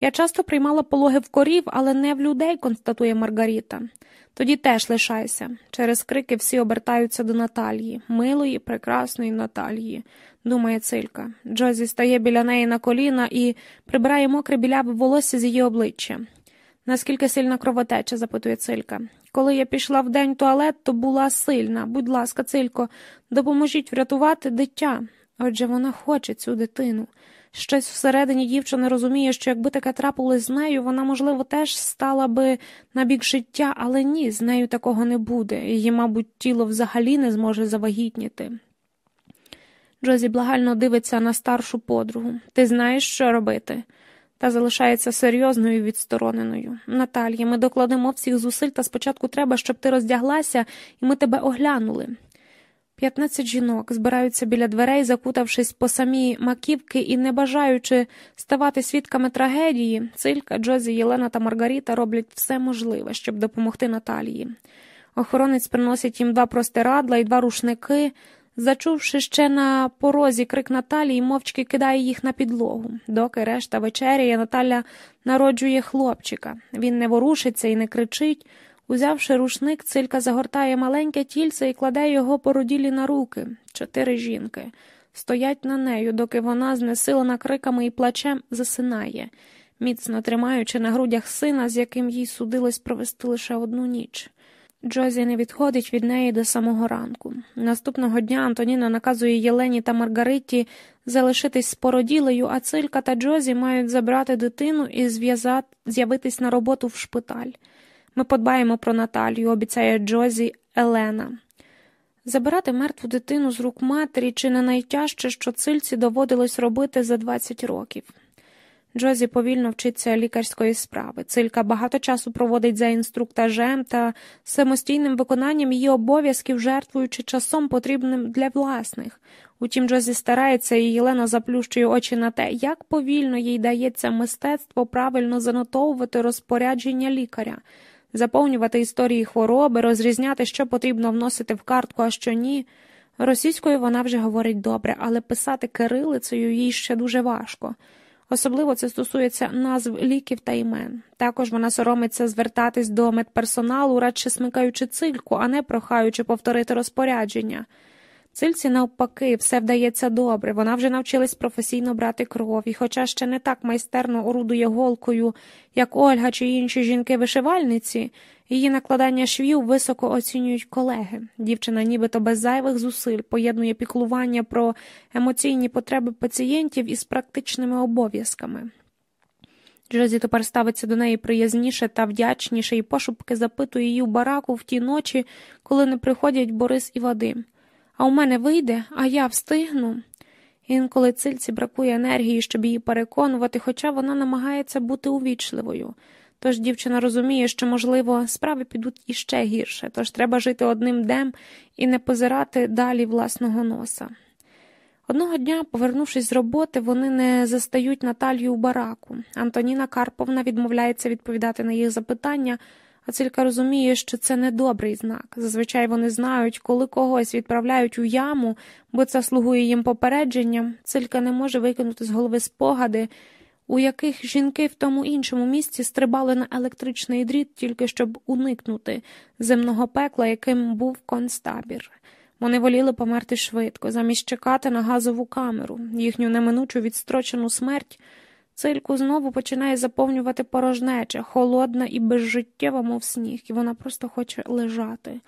Я часто приймала пологи в корів, але не в людей, констатує Маргаріта. Тоді теж лишайся. Через крики всі обертаються до Наталії, милої, прекрасної Наталії, думає Цилька. Джозі стає біля неї на коліна і прибирає мокре біляве волосся з її обличчя. Наскільки сильна кровотеча? запитує Цилька. Коли я пішла в день туалет, то була сильна. Будь ласка, Цилько, допоможіть врятувати дитя. Отже, вона хоче цю дитину. Щось всередині дівчина розуміє, що якби таке трапилось з нею, вона, можливо, теж стала би на бік життя, але ні, з нею такого не буде. Її, мабуть, тіло взагалі не зможе завагітніти. Джозі благально дивиться на старшу подругу. Ти знаєш, що робити? Та залишається серйозною відстороненою. Наталія, ми докладемо всіх зусиль, та спочатку треба, щоб ти роздяглася, і ми тебе оглянули. П'ятнадцять жінок збираються біля дверей, закутавшись по самі маківки і не бажаючи ставати свідками трагедії, Цилька, Джозі, Єлена та Маргаріта роблять все можливе, щоб допомогти Наталії. Охоронець приносить їм два простирадла і два рушники. Зачувши ще на порозі крик Наталії, мовчки кидає їх на підлогу. Доки решта вечеряє, Наталя народжує хлопчика. Він не ворушиться і не кричить. Узявши рушник, цилька загортає маленьке тільце і кладе його породілі на руки. Чотири жінки стоять на нею, доки вона, знесилена криками і плачем, засинає, міцно тримаючи на грудях сина, з яким їй судилось провести лише одну ніч. Джозі не відходить від неї до самого ранку. Наступного дня Антоніна наказує Єлені та Маргариті залишитись з породілею, а Цилька та Джозі мають забрати дитину і з'явитись на роботу в шпиталь. Ми подбаємо про Наталію, обіцяє Джозі Елена. Забирати мертву дитину з рук матері чи не найтяжче, що цильці доводилось робити за 20 років. Джозі повільно вчиться лікарської справи. Цилька багато часу проводить за інструктажем та самостійним виконанням її обов'язків, жертвуючи часом потрібним для власних. Утім, Джозі старається і Єлена заплющує очі на те, як повільно їй дається мистецтво правильно занотовувати розпорядження лікаря заповнювати історії хвороби, розрізняти, що потрібно вносити в картку, а що ні. Російською вона вже говорить добре, але писати кирилицею їй ще дуже важко. Особливо це стосується назв ліків та імен. Також вона соромиться звертатись до медперсоналу, радше смикаючи цильку, а не прохаючи повторити розпорядження. Цильці, навпаки, все вдається добре. Вона вже навчилась професійно брати кров, і, хоча ще не так майстерно орудує голкою, як Ольга чи інші жінки-вишивальниці, її накладання швів високо оцінюють колеги. Дівчина, нібито без зайвих зусиль, поєднує піклування про емоційні потреби пацієнтів із практичними обов'язками. Джозі тепер ставиться до неї приязніше та вдячніше і пошупки запитує її в бараку в ті ночі, коли не приходять Борис і Вадим а у мене вийде, а я встигну. Інколи цильці бракує енергії, щоб її переконувати, хоча вона намагається бути увічливою. Тож дівчина розуміє, що, можливо, справи підуть іще гірше, тож треба жити одним днем і не позирати далі власного носа. Одного дня, повернувшись з роботи, вони не застають Наталію у бараку. Антоніна Карповна відмовляється відповідати на їх запитання. А цилька розуміє, що це не добрий знак. Зазвичай вони знають, коли когось відправляють у яму, бо це слугує їм попередженням. Цилька не може викинути з голови спогади, у яких жінки в тому іншому місці стрибали на електричний дріт, тільки щоб уникнути земного пекла, яким був концтабір. Вони воліли померти швидко, замість чекати на газову камеру, їхню неминучу відстрочену смерть. Цильку знову починає заповнювати порожнеча, холодна і безжиттєва, мов сніг, і вона просто хоче лежати.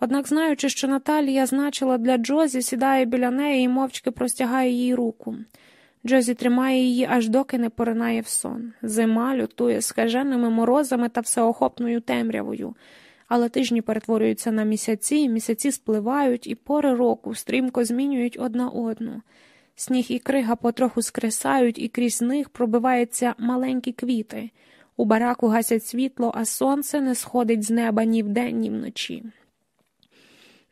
Однак, знаючи, що Наталія значила для Джозі, сідає біля неї і мовчки простягає їй руку. Джозі тримає її, аж доки не поринає в сон. Зима лютує скаженими морозами та всеохопною темрявою, але тижні перетворюються на місяці, місяці спливають, і пори року стрімко змінюють одна одну. Сніг і крига потроху скресають, і крізь них пробиваються маленькі квіти. У бараку гасять світло, а сонце не сходить з неба ні вдень, ні вночі.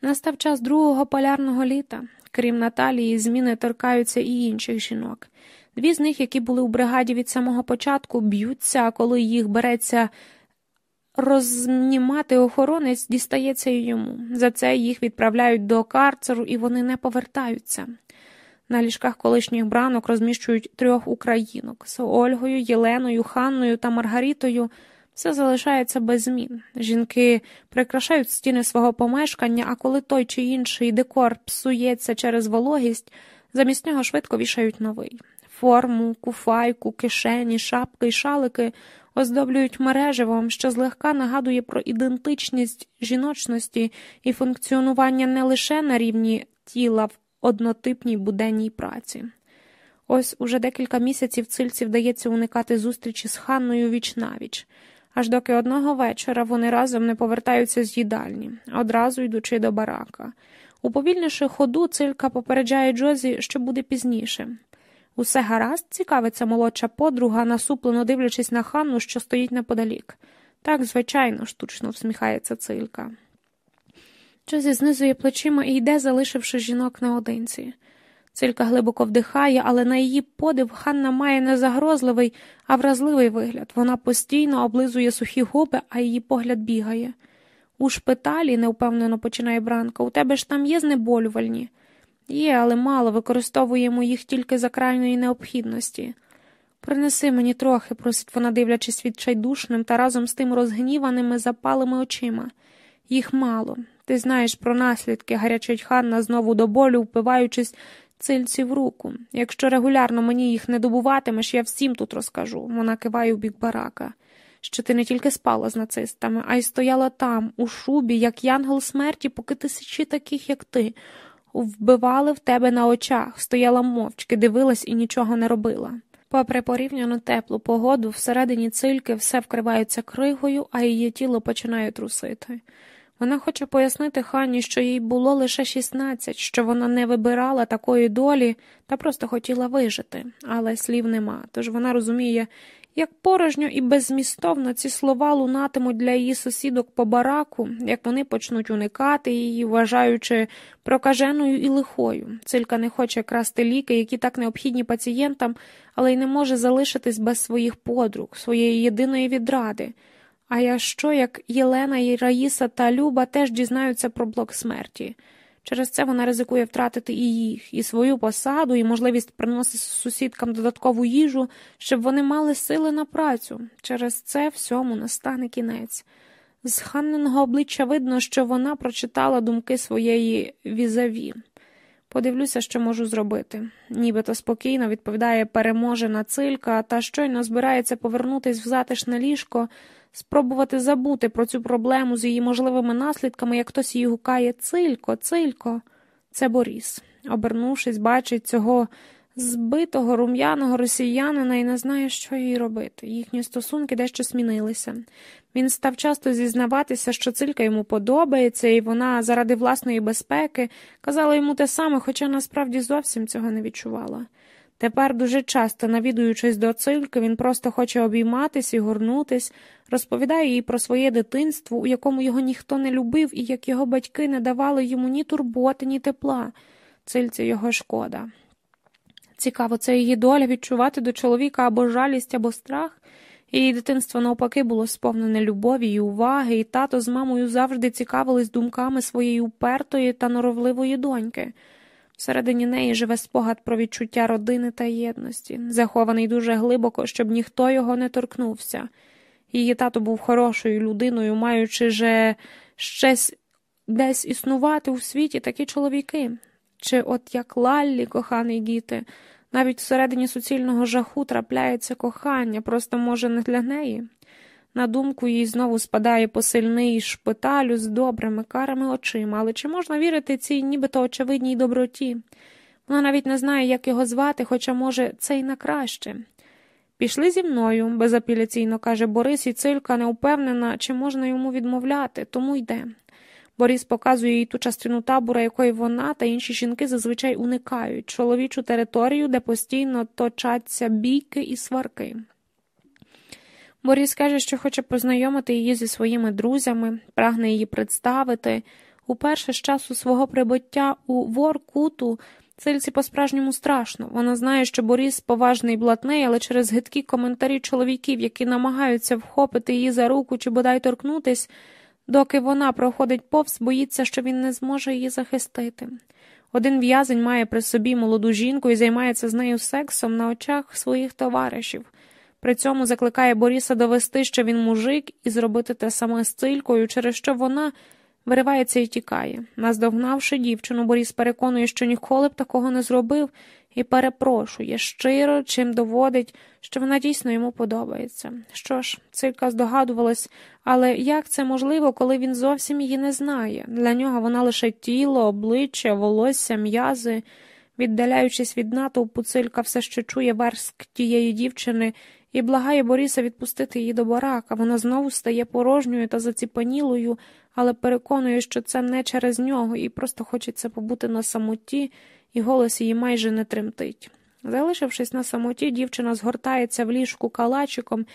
Настав час другого полярного літа. Крім Наталії, зміни торкаються і інших жінок. Дві з них, які були у бригаді від самого початку, б'ються, а коли їх береться рознімати охоронець, дістається й йому. За це їх відправляють до карцеру, і вони не повертаються. На ліжках колишніх бранок розміщують трьох українок з Ольгою, Єленою, Ханною та Маргарітою. Все залишається без змін. Жінки прикрашають стіни свого помешкання, а коли той чи інший декор псується через вологість, замість нього швидко вішають новий. Форму, куфайку, кишені, шапки й шалики оздоблюють мереживом, що злегка нагадує про ідентичність жіночності і функціонування не лише на рівні тіла в однотипній буденній праці. Ось уже декілька місяців цильці вдається уникати зустрічі з Ханною віч навіч, аж доки одного вечора вони разом не повертаються з їдальні, одразу йдучи до барака. Уповільнивши ходу, цилька попереджає Джозі, що буде пізніше. Усе гаразд, цікавиться молодша подруга, насуплено дивлячись на Ханну, що стоїть неподалік. Так, звичайно, штучно всміхається цилька. Джозі знизує плечима і йде, залишивши жінок наодинці. Цилька глибоко вдихає, але на її подив Ханна має не загрозливий, а вразливий вигляд. Вона постійно облизує сухі губи, а її погляд бігає. У шпиталі, невпевнено починає Бранка, у тебе ж там є знеболювальні. Є, але мало використовуємо їх тільки за крайньої необхідності. Принеси мені трохи, просить вона, дивлячись відчайдушним та разом з тим розгніваними запалими очима. Їх мало. Ти знаєш про наслідки, гарячить Ханна знову до болю, впиваючись цильці в руку. Якщо регулярно мені їх не добуватимеш, я всім тут розкажу. Вона киває у бік барака. Що ти не тільки спала з нацистами, а й стояла там, у шубі, як янгол смерті, поки тисячі таких, як ти вбивали в тебе на очах, стояла мовчки, дивилась і нічого не робила. Попри порівняно теплу погоду, всередині цильки все вкривається кригою, а її тіло починає трусити. Вона хоче пояснити Хані, що їй було лише 16, що вона не вибирала такої долі та просто хотіла вижити, але слів нема. Тож вона розуміє, як порожньо і беззмістовно ці слова лунатимуть для її сусідок по бараку, як вони почнуть уникати її, вважаючи прокаженою і лихою. Цилька не хоче красти ліки, які так необхідні пацієнтам, але й не може залишитись без своїх подруг, своєї єдиної відради. А я що, як Єлена і Раїса та Люба теж дізнаються про блок смерті? Через це вона ризикує втратити і їх, і свою посаду, і можливість приносити сусідкам додаткову їжу, щоб вони мали сили на працю. Через це всьому настане кінець. З ханненого обличчя видно, що вона прочитала думки своєї візаві. Подивлюся, що можу зробити. Нібито спокійно відповідає переможена цилька, та щойно збирається повернутись в затишне ліжко, спробувати забути про цю проблему з її можливими наслідками, як хтось її гукає Цилько, цилько. Це Боріс. Обернувшись, бачить цього збитого рум'яного росіянина і не знає, що їй робити. Їхні стосунки дещо змінилися. Він став часто зізнаватися, що цилька йому подобається, і вона заради власної безпеки казала йому те саме, хоча насправді зовсім цього не відчувала. Тепер дуже часто, навідуючись до цильки, він просто хоче обійматись і горнутись, розповідає їй про своє дитинство, у якому його ніхто не любив, і як його батьки не давали йому ні турботи, ні тепла. Цильці його шкода. Цікаво, це її доля відчувати до чоловіка або жалість, або страх. Її дитинство навпаки було сповнене любові і уваги, і тато з мамою завжди цікавились думками своєї упертої та норовливої доньки. Всередині неї живе спогад про відчуття родини та єдності, захований дуже глибоко, щоб ніхто його не торкнувся. Її тато був хорошою людиною, маючи же щось десь існувати у світі такі чоловіки. Чи от як Лаллі, коханий діти, навіть всередині суцільного жаху трапляється кохання, просто, може, не для неї. На думку їй знову спадає посильний шпиталю з добрими карими очима, але чи можна вірити цій нібито очевидній доброті? Вона навіть не знає, як його звати, хоча, може, це й на краще. Пішли зі мною, безапеляційно каже Борис, і цилька не впевнена, чи можна йому відмовляти, тому йде. Борис показує їй ту частину табора, якої вона та інші жінки зазвичай уникають чоловічу територію, де постійно точаться бійки і сварки. Борис каже, що хоче познайомити її зі своїми друзями, прагне її представити. Уперше з часу свого прибуття у Воркуту Цильці по-справжньому страшно. Вона знає, що Борис поважний блатний, але через гидкі коментарі чоловіків, які намагаються вхопити її за руку чи бодай торкнутись, доки вона проходить повз, боїться, що він не зможе її захистити. Один в'язень має при собі молоду жінку і займається з нею сексом на очах своїх товаришів. При цьому закликає Боріса довести, що він мужик, і зробити те саме з цилькою, через що вона виривається і тікає. Наздогнавши дівчину, Боріс переконує, що ніколи б такого не зробив, і перепрошує щиро, чим доводить, що вона дійсно йому подобається. Що ж, цилька здогадувалась, але як це можливо, коли він зовсім її не знає? Для нього вона лише тіло, обличчя, волосся, м'язи. Віддаляючись від натовпу, цилька все ще чує верск тієї дівчини і благає Боріса відпустити її до барака. Вона знову стає порожньою та заціпанілою, але переконує, що це не через нього, і просто хочеться побути на самоті, і голос її майже не тремтить. Залишившись на самоті, дівчина згортається в ліжку калачиком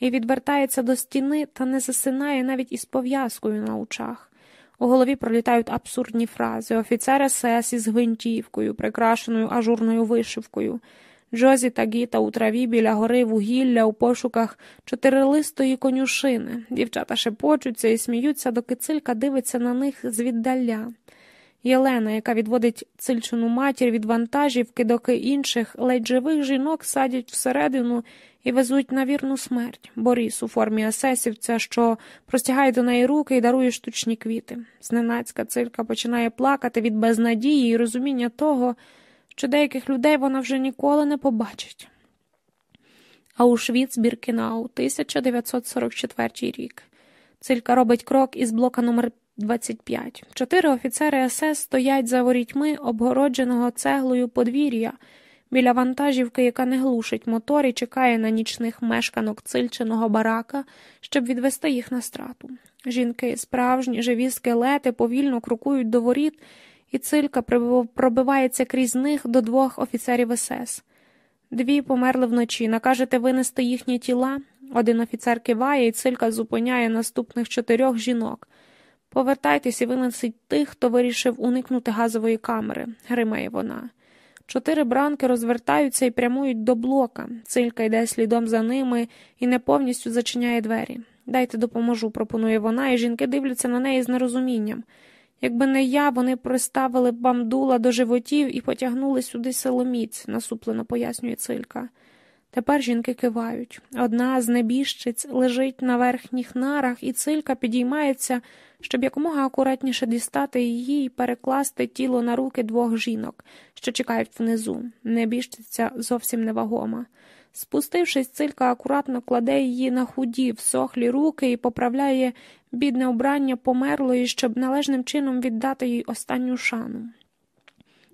і відвертається до стіни та не засинає навіть із пов'язкою на очах. У голові пролітають абсурдні фрази офіцер СС із гвинтівкою, прикрашеною ажурною вишивкою. Джозі та Гіта у траві біля гори вугілля у пошуках чотирилистої конюшини. Дівчата шепочуться і сміються, доки цилька дивиться на них звіддаля. Єлена, яка відводить цильчину матір від вантажівки, доки інших ледь живих жінок садять всередину і везуть на вірну смерть. Борис у формі асесівця, що простягає до неї руки і дарує штучні квіти. Зненацька цилька починає плакати від безнадії і розуміння того, що деяких людей вона вже ніколи не побачить. Аушвіц Біркінау, 1944 рік. Цилька робить крок із блока номер 25. Чотири офіцери СС стоять за ворітьми обгородженого цеглою подвір'я біля вантажівки, яка не глушить мотор і чекає на нічних мешканок цильченого барака, щоб відвести їх на страту. Жінки, справжні, живі скелети повільно крокують до воріт і цилька пробивається крізь них до двох офіцерів СС. Дві померли вночі. Накажете винести їхні тіла. Один офіцер киває, і цилька зупиняє наступних чотирьох жінок. Повертайтесь і винесіть тих, хто вирішив уникнути газової камери, гримає вона. Чотири бранки розвертаються і прямують до блока. Цилька йде слідом за ними і не повністю зачиняє двері. Дайте допоможу, пропонує вона, і жінки дивляться на неї з нерозумінням. Якби не я, вони приставили бамдула до животів і потягнули сюди силоміць, насуплено пояснює цилька. Тепер жінки кивають. Одна з небіжчиць лежить на верхніх нарах, і цилька підіймається, щоб якомога акуратніше дістати її і перекласти тіло на руки двох жінок, що чекають внизу. Небіжчиця зовсім невагома. Спустившись, цилька акуратно кладе її на худі, всохлі руки і поправляє бідне убрання померлої, щоб належним чином віддати їй останню шану.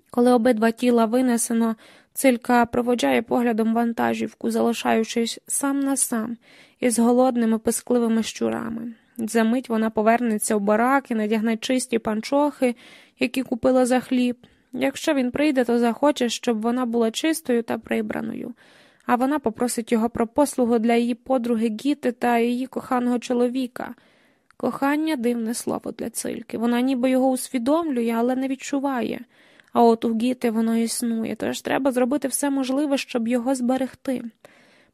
Коли обидва тіла винесено, цилька проводжає поглядом вантажівку, залишаючись сам на сам із голодними пискливими щурами. Замить вона повернеться в барак і надягне чисті панчохи, які купила за хліб. Якщо він прийде, то захоче, щоб вона була чистою та прибраною а вона попросить його про послугу для її подруги Гіти та її коханого чоловіка. Кохання дивне слово для цильки. Вона ніби його усвідомлює, але не відчуває. А от у Гіти воно існує, тож треба зробити все можливе, щоб його зберегти.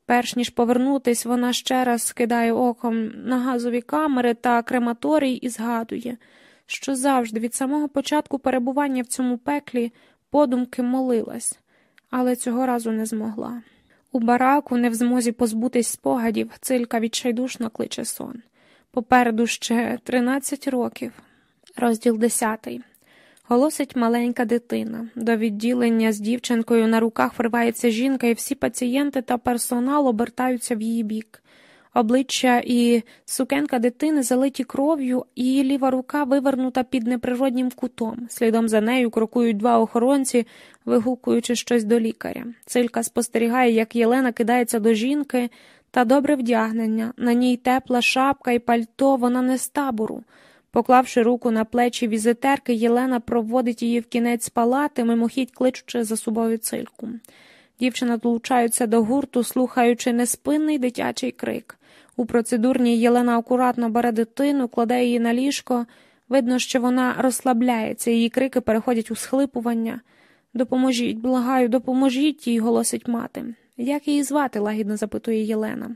Перш ніж повернутись, вона ще раз скидає оком на газові камери та крематорій і згадує, що завжди від самого початку перебування в цьому пеклі подумки молилась, але цього разу не змогла. У бараку, не в змозі позбутись спогадів, цилька відчайдушно кличе сон. Попереду ще тринадцять років. Розділ десятий. Голосить маленька дитина. До відділення з дівчинкою на руках вривається жінка, і всі пацієнти та персонал обертаються в її бік. Обличчя і сукенка дитини залиті кров'ю, її ліва рука вивернута під неприроднім кутом. Слідом за нею крокують два охоронці, вигукуючи щось до лікаря. Цилька спостерігає, як Єлена кидається до жінки та добре вдягнення. На ній тепла шапка і пальто, вона не з табору. Поклавши руку на плечі візитерки, Єлена проводить її в кінець палати, мимохідь кличучи за собою цильку. Дівчина долучаються до гурту, слухаючи неспинний дитячий крик. У процедурній Єлена акуратно бере дитину, кладе її на ліжко. Видно, що вона розслабляється, її крики переходять у схлипування. Допоможіть, благаю, допоможіть їй, голосить мати. Як її звати? лагідно запитує Єлена.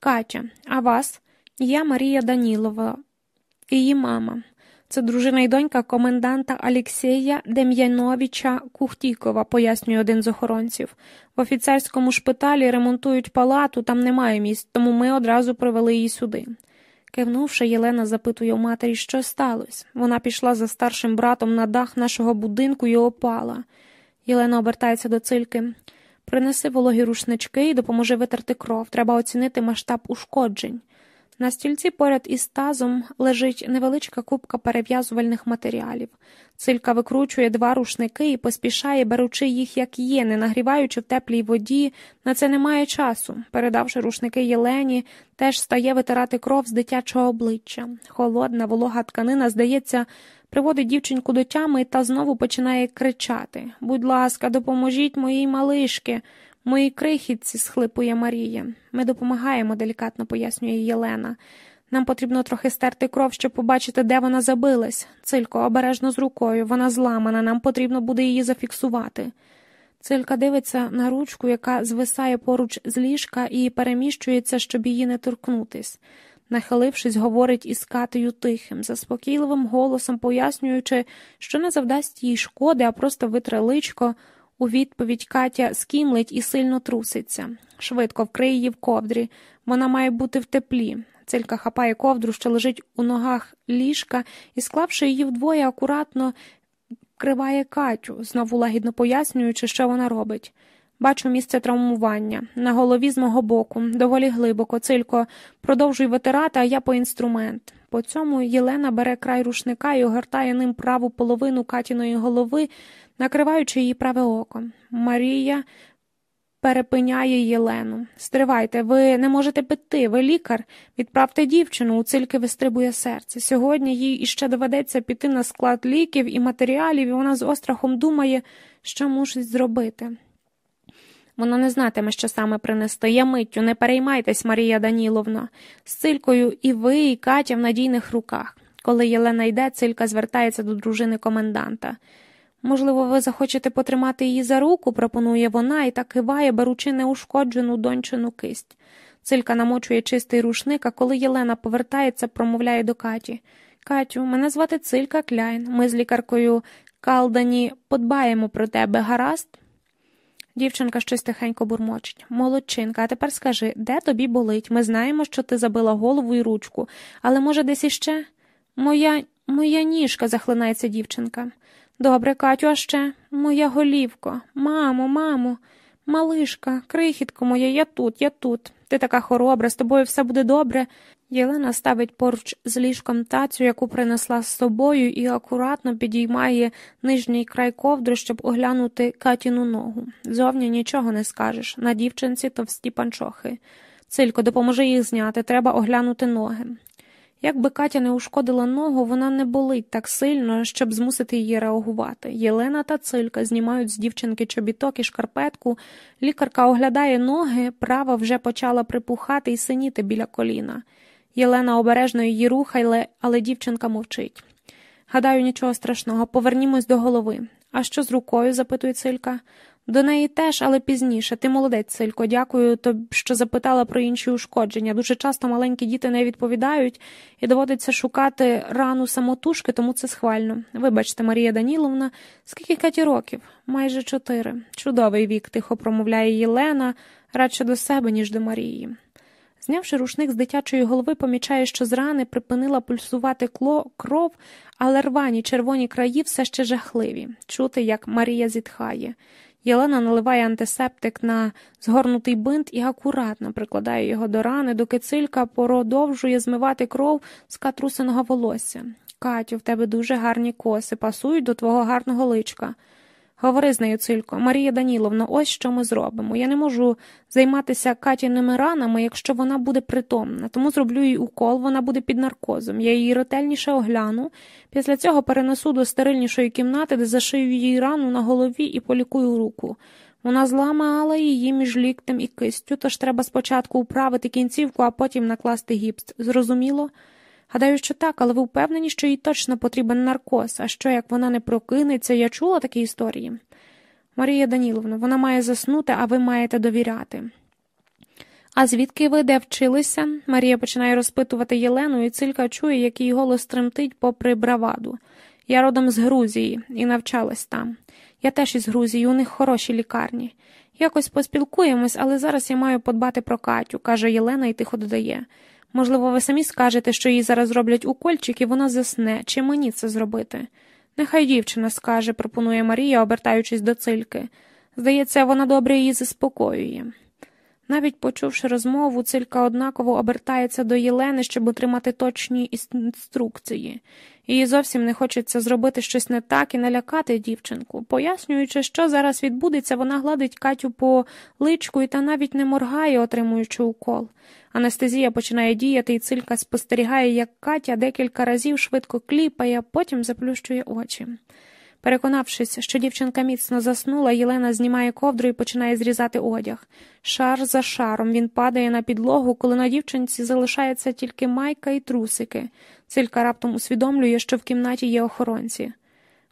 Катя, а вас? Я Марія Данілова, її мама. Це дружина й донька коменданта Алєксєя Дем'яновича Кухтікова, пояснює один з охоронців. В офіцерському шпиталі ремонтують палату, там немає місць, тому ми одразу привели її сюди. Кивнувши, Єлена запитує у матері, що сталося. Вона пішла за старшим братом на дах нашого будинку і опала. Єлена обертається до цильки. Принеси вологі рушнички і допоможи витерти кров. Треба оцінити масштаб ушкоджень. На стільці поряд із тазом лежить невеличка купка перев'язувальних матеріалів. Цилька викручує два рушники і поспішає, беручи їх, як є, не нагріваючи в теплій воді, на це немає часу. Передавши рушники Єлені, теж стає витирати кров з дитячого обличчя. Холодна, волога тканина, здається, приводить дівчинку до тями та знову починає кричати Будь ласка, допоможіть моїй малишки. Моїй крихітці, схлипує Марія. Ми допомагаємо, делікатно пояснює Єлена. Нам потрібно трохи стерти кров, щоб побачити, де вона забилась. Цилько, обережно з рукою, вона зламана, нам потрібно буде її зафіксувати. Цилька дивиться на ручку, яка звисає поруч з ліжка і переміщується, щоб її не торкнутись. Нахилившись, говорить із Катею тихим, заспокійливим голосом, пояснюючи, що не завдасть їй шкоди, а просто витре личко. У відповідь Катя скімлить і сильно труситься. Швидко вкрий її в ковдрі. Вона має бути в теплі. Цилька хапає ковдру, що лежить у ногах ліжка, і, склавши її вдвоє, акуратно вкриває Катю, знову лагідно пояснюючи, що вона робить. Бачу місце травмування. На голові з мого боку, доволі глибоко, цилько, продовжуй витирати, а я по інструмент. По цьому Єлена бере край рушника і огортає ним праву половину Катіної голови, накриваючи її праве око. Марія перепиняє Єлену. Стривайте, ви не можете пити, ви лікар. Відправте дівчину, у цильки вистрибує серце. Сьогодні їй іще доведеться піти на склад ліків і матеріалів, і вона з острахом думає, що мусить зробити. Вона не знатиме, що саме принести. Я миттю, не переймайтесь, Марія Даніловна. З цилькою і ви, і Катя в надійних руках. Коли Єлена йде, цилька звертається до дружини коменданта. Можливо, ви захочете потримати її за руку, пропонує вона і так киває, беручи неушкоджену дончину кисть. Цилька намочує чистий рушник, а коли Єлена повертається, промовляє до Каті. Катю, мене звати Цилька Кляйн. Ми з лікаркою Калдані подбаємо про тебе, гаразд? Дівчинка щось тихенько бурмочить. Молодчинка, а тепер скажи, де тобі болить? Ми знаємо, що ти забила голову і ручку, але, може, десь іще? Моя моя ніжка, захлинається дівчинка. Добре, Катю, а ще моя голівко, мамо, мамо, малишка, крихітко моя, я тут, я тут. Ти така хоробра, з тобою все буде добре. Єлена ставить поруч з ліжком тацю, яку принесла з собою, і акуратно підіймає нижній край ковдру, щоб оглянути Катіну ногу. Зовні нічого не скажеш. На дівчинці товсті панчохи. Цилько, допоможи їх зняти, треба оглянути ноги. Якби Катя не ушкодила ногу, вона не болить так сильно, щоб змусити її реагувати. Єлена та цилька знімають з дівчинки чобіток і шкарпетку. Лікарка оглядає ноги, права вже почала припухати і синіти біля коліна. Єлена обережно її рухає, але дівчинка мовчить. Гадаю, нічого страшного, повернімось до голови. А що з рукою? запитує цилька. До неї теж, але пізніше. Ти молодець, Силько, дякую що запитала про інші ушкодження. Дуже часто маленькі діти не відповідають і доводиться шукати рану самотужки, тому це схвально. Вибачте, Марія Даніловна, скільки Каті років? Майже чотири. Чудовий вік, тихо промовляє Єлена, радше до себе, ніж до Марії. Знявши рушник з дитячої голови, помічає, що з рани припинила пульсувати кло, кров, але рвані червоні краї все ще жахливі. Чути, як Марія зітхає. Єлена наливає антисептик на згорнутий бинт і акуратно прикладає його до рани, доки цилька продовжує змивати кров з катрусиного волосся. Катю, в тебе дуже гарні коси, пасують до твого гарного личка. Говори з нею, Цилько, Марія Даніловна, ось що ми зробимо. Я не можу займатися Катіними ранами, якщо вона буде притомна, тому зроблю їй укол, вона буде під наркозом. Я її ретельніше огляну. Після цього перенесу до стерильнішої кімнати, де зашию її рану на голові і полікую руку. Вона зламала її між ліктем і кистю, тож треба спочатку управити кінцівку, а потім накласти гіпс. Зрозуміло? Гадаю, що так, але ви впевнені, що їй точно потрібен наркоз, а що як вона не прокинеться, я чула такі історії. Марія Даніловна, вона має заснути, а ви маєте довіряти. А звідки ви де вчилися? Марія починає розпитувати Єлену, і цилька чує, як її голос тремтить попри браваду. Я родом з Грузії і навчалась там. Я теж із Грузії, у них хороші лікарні. Якось поспілкуємось, але зараз я маю подбати про Катю, каже Єлена і тихо додає. Можливо, ви самі скажете, що їй зараз роблять укольчик, і вона засне, чи мені це зробити? Нехай дівчина скаже, пропонує Марія, обертаючись до цильки. Здається, вона добре її заспокоює. Навіть почувши розмову, цилька однаково обертається до Єлени, щоб отримати точні інструкції. Їй зовсім не хочеться зробити щось не так і налякати дівчинку. Пояснюючи, що зараз відбудеться, вона гладить Катю по личку і та навіть не моргає, отримуючи укол. Анестезія починає діяти, і цилька спостерігає, як Катя декілька разів швидко кліпає, а потім заплющує очі. Переконавшись, що дівчинка міцно заснула, Єлена знімає ковдру і починає зрізати одяг. Шар за шаром він падає на підлогу, коли на дівчинці залишається тільки майка і трусики. Цилька раптом усвідомлює, що в кімнаті є охоронці.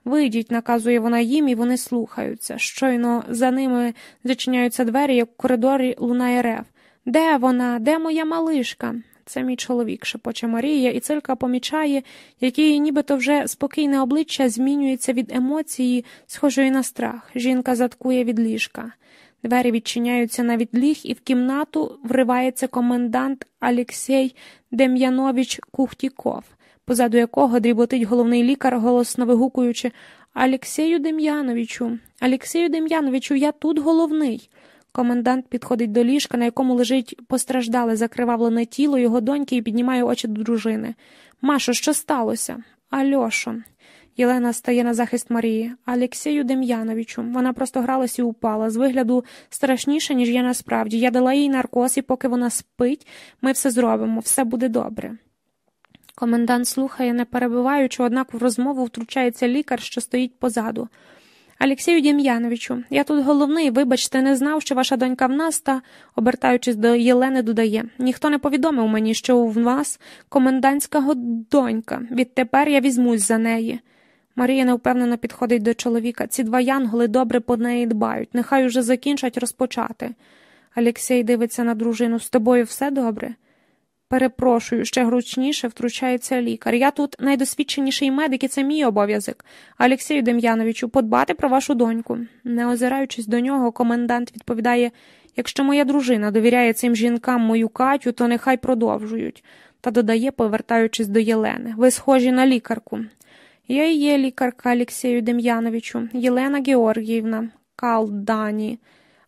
Вийдіть, наказує вона їм, і вони слухаються. Щойно за ними зачиняються двері, як в коридорі лунає рев. Де вона? Де моя малишка? Це мій чоловік, шепоче Марія, і цилька помічає, як її нібито вже спокійне обличчя змінюється від емоції, схожої на страх. Жінка заткує від ліжка. Двері відчиняються на відліг, і в кімнату вривається комендант Алексій Дем'янович Кухтіков, позаду якого дріботить головний лікар, голосно вигукуючи Алексею Дем'яновичу, Алексею Дем'яновичу, я тут головний. Комендант підходить до ліжка, на якому лежить постраждале закривавлене тіло його доньки і піднімає очі до дружини. Машо, що сталося? Альошо. Єлена стає на захист Марії. Алексею Дем'яновичу. Вона просто гралась і упала. З вигляду страшніше, ніж я насправді. Я дала їй наркоз, і поки вона спить, ми все зробимо, все буде добре. Комендант слухає, не перебиваючи, однак в розмову втручається лікар, що стоїть позаду. Алексію Дім'яновичу, я тут головний, вибачте, не знав, що ваша донька в нас, та, обертаючись до Єлени, додає ніхто не повідомив мені, що у вас комендантська донька. Відтепер я візьмусь за неї. Марія невпевнено підходить до чоловіка. Ці два янголи добре по неї дбають, нехай уже закінчать розпочати. Алексій дивиться на дружину. З тобою все добре? Перепрошую, ще гручніше втручається лікар. Я тут найдосвідченіший медик і це мій обов'язок. Алексію Дем'яновичу, подбати про вашу доньку. Не озираючись до нього, комендант відповідає якщо моя дружина довіряє цим жінкам мою Катю, то нехай продовжують. Та додає, повертаючись до Єлени. Ви схожі на лікарку. Я і є лікарка Алексію Дем'яновичу, Єлена Георгіївна, Калдані.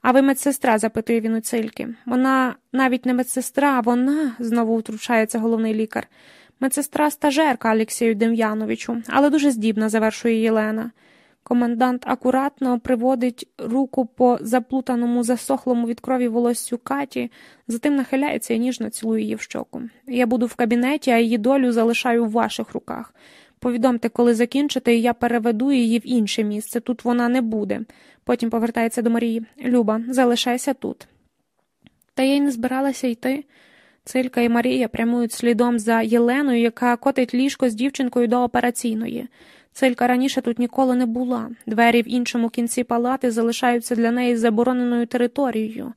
А ви медсестра? запитує він у цильки. Вона навіть не медсестра, вона, знову втручається головний лікар. Медсестра стажерка Алексію Дем'яновичу, але дуже здібна, завершує Єлена. Комендант акуратно приводить руку по заплутаному, засохлому від крові волоссю Каті, затим нахиляється і ніжно цілує її в щоку. Я буду в кабінеті, а її долю залишаю в ваших руках. Повідомте, коли закінчите, і я переведу її в інше місце. Тут вона не буде. Потім повертається до Марії. Люба, залишайся тут. Та я й не збиралася йти. Цилька і Марія прямують слідом за Єленою, яка котить ліжко з дівчинкою до операційної. Цилька раніше тут ніколи не була. Двері в іншому кінці палати залишаються для неї забороненою територією.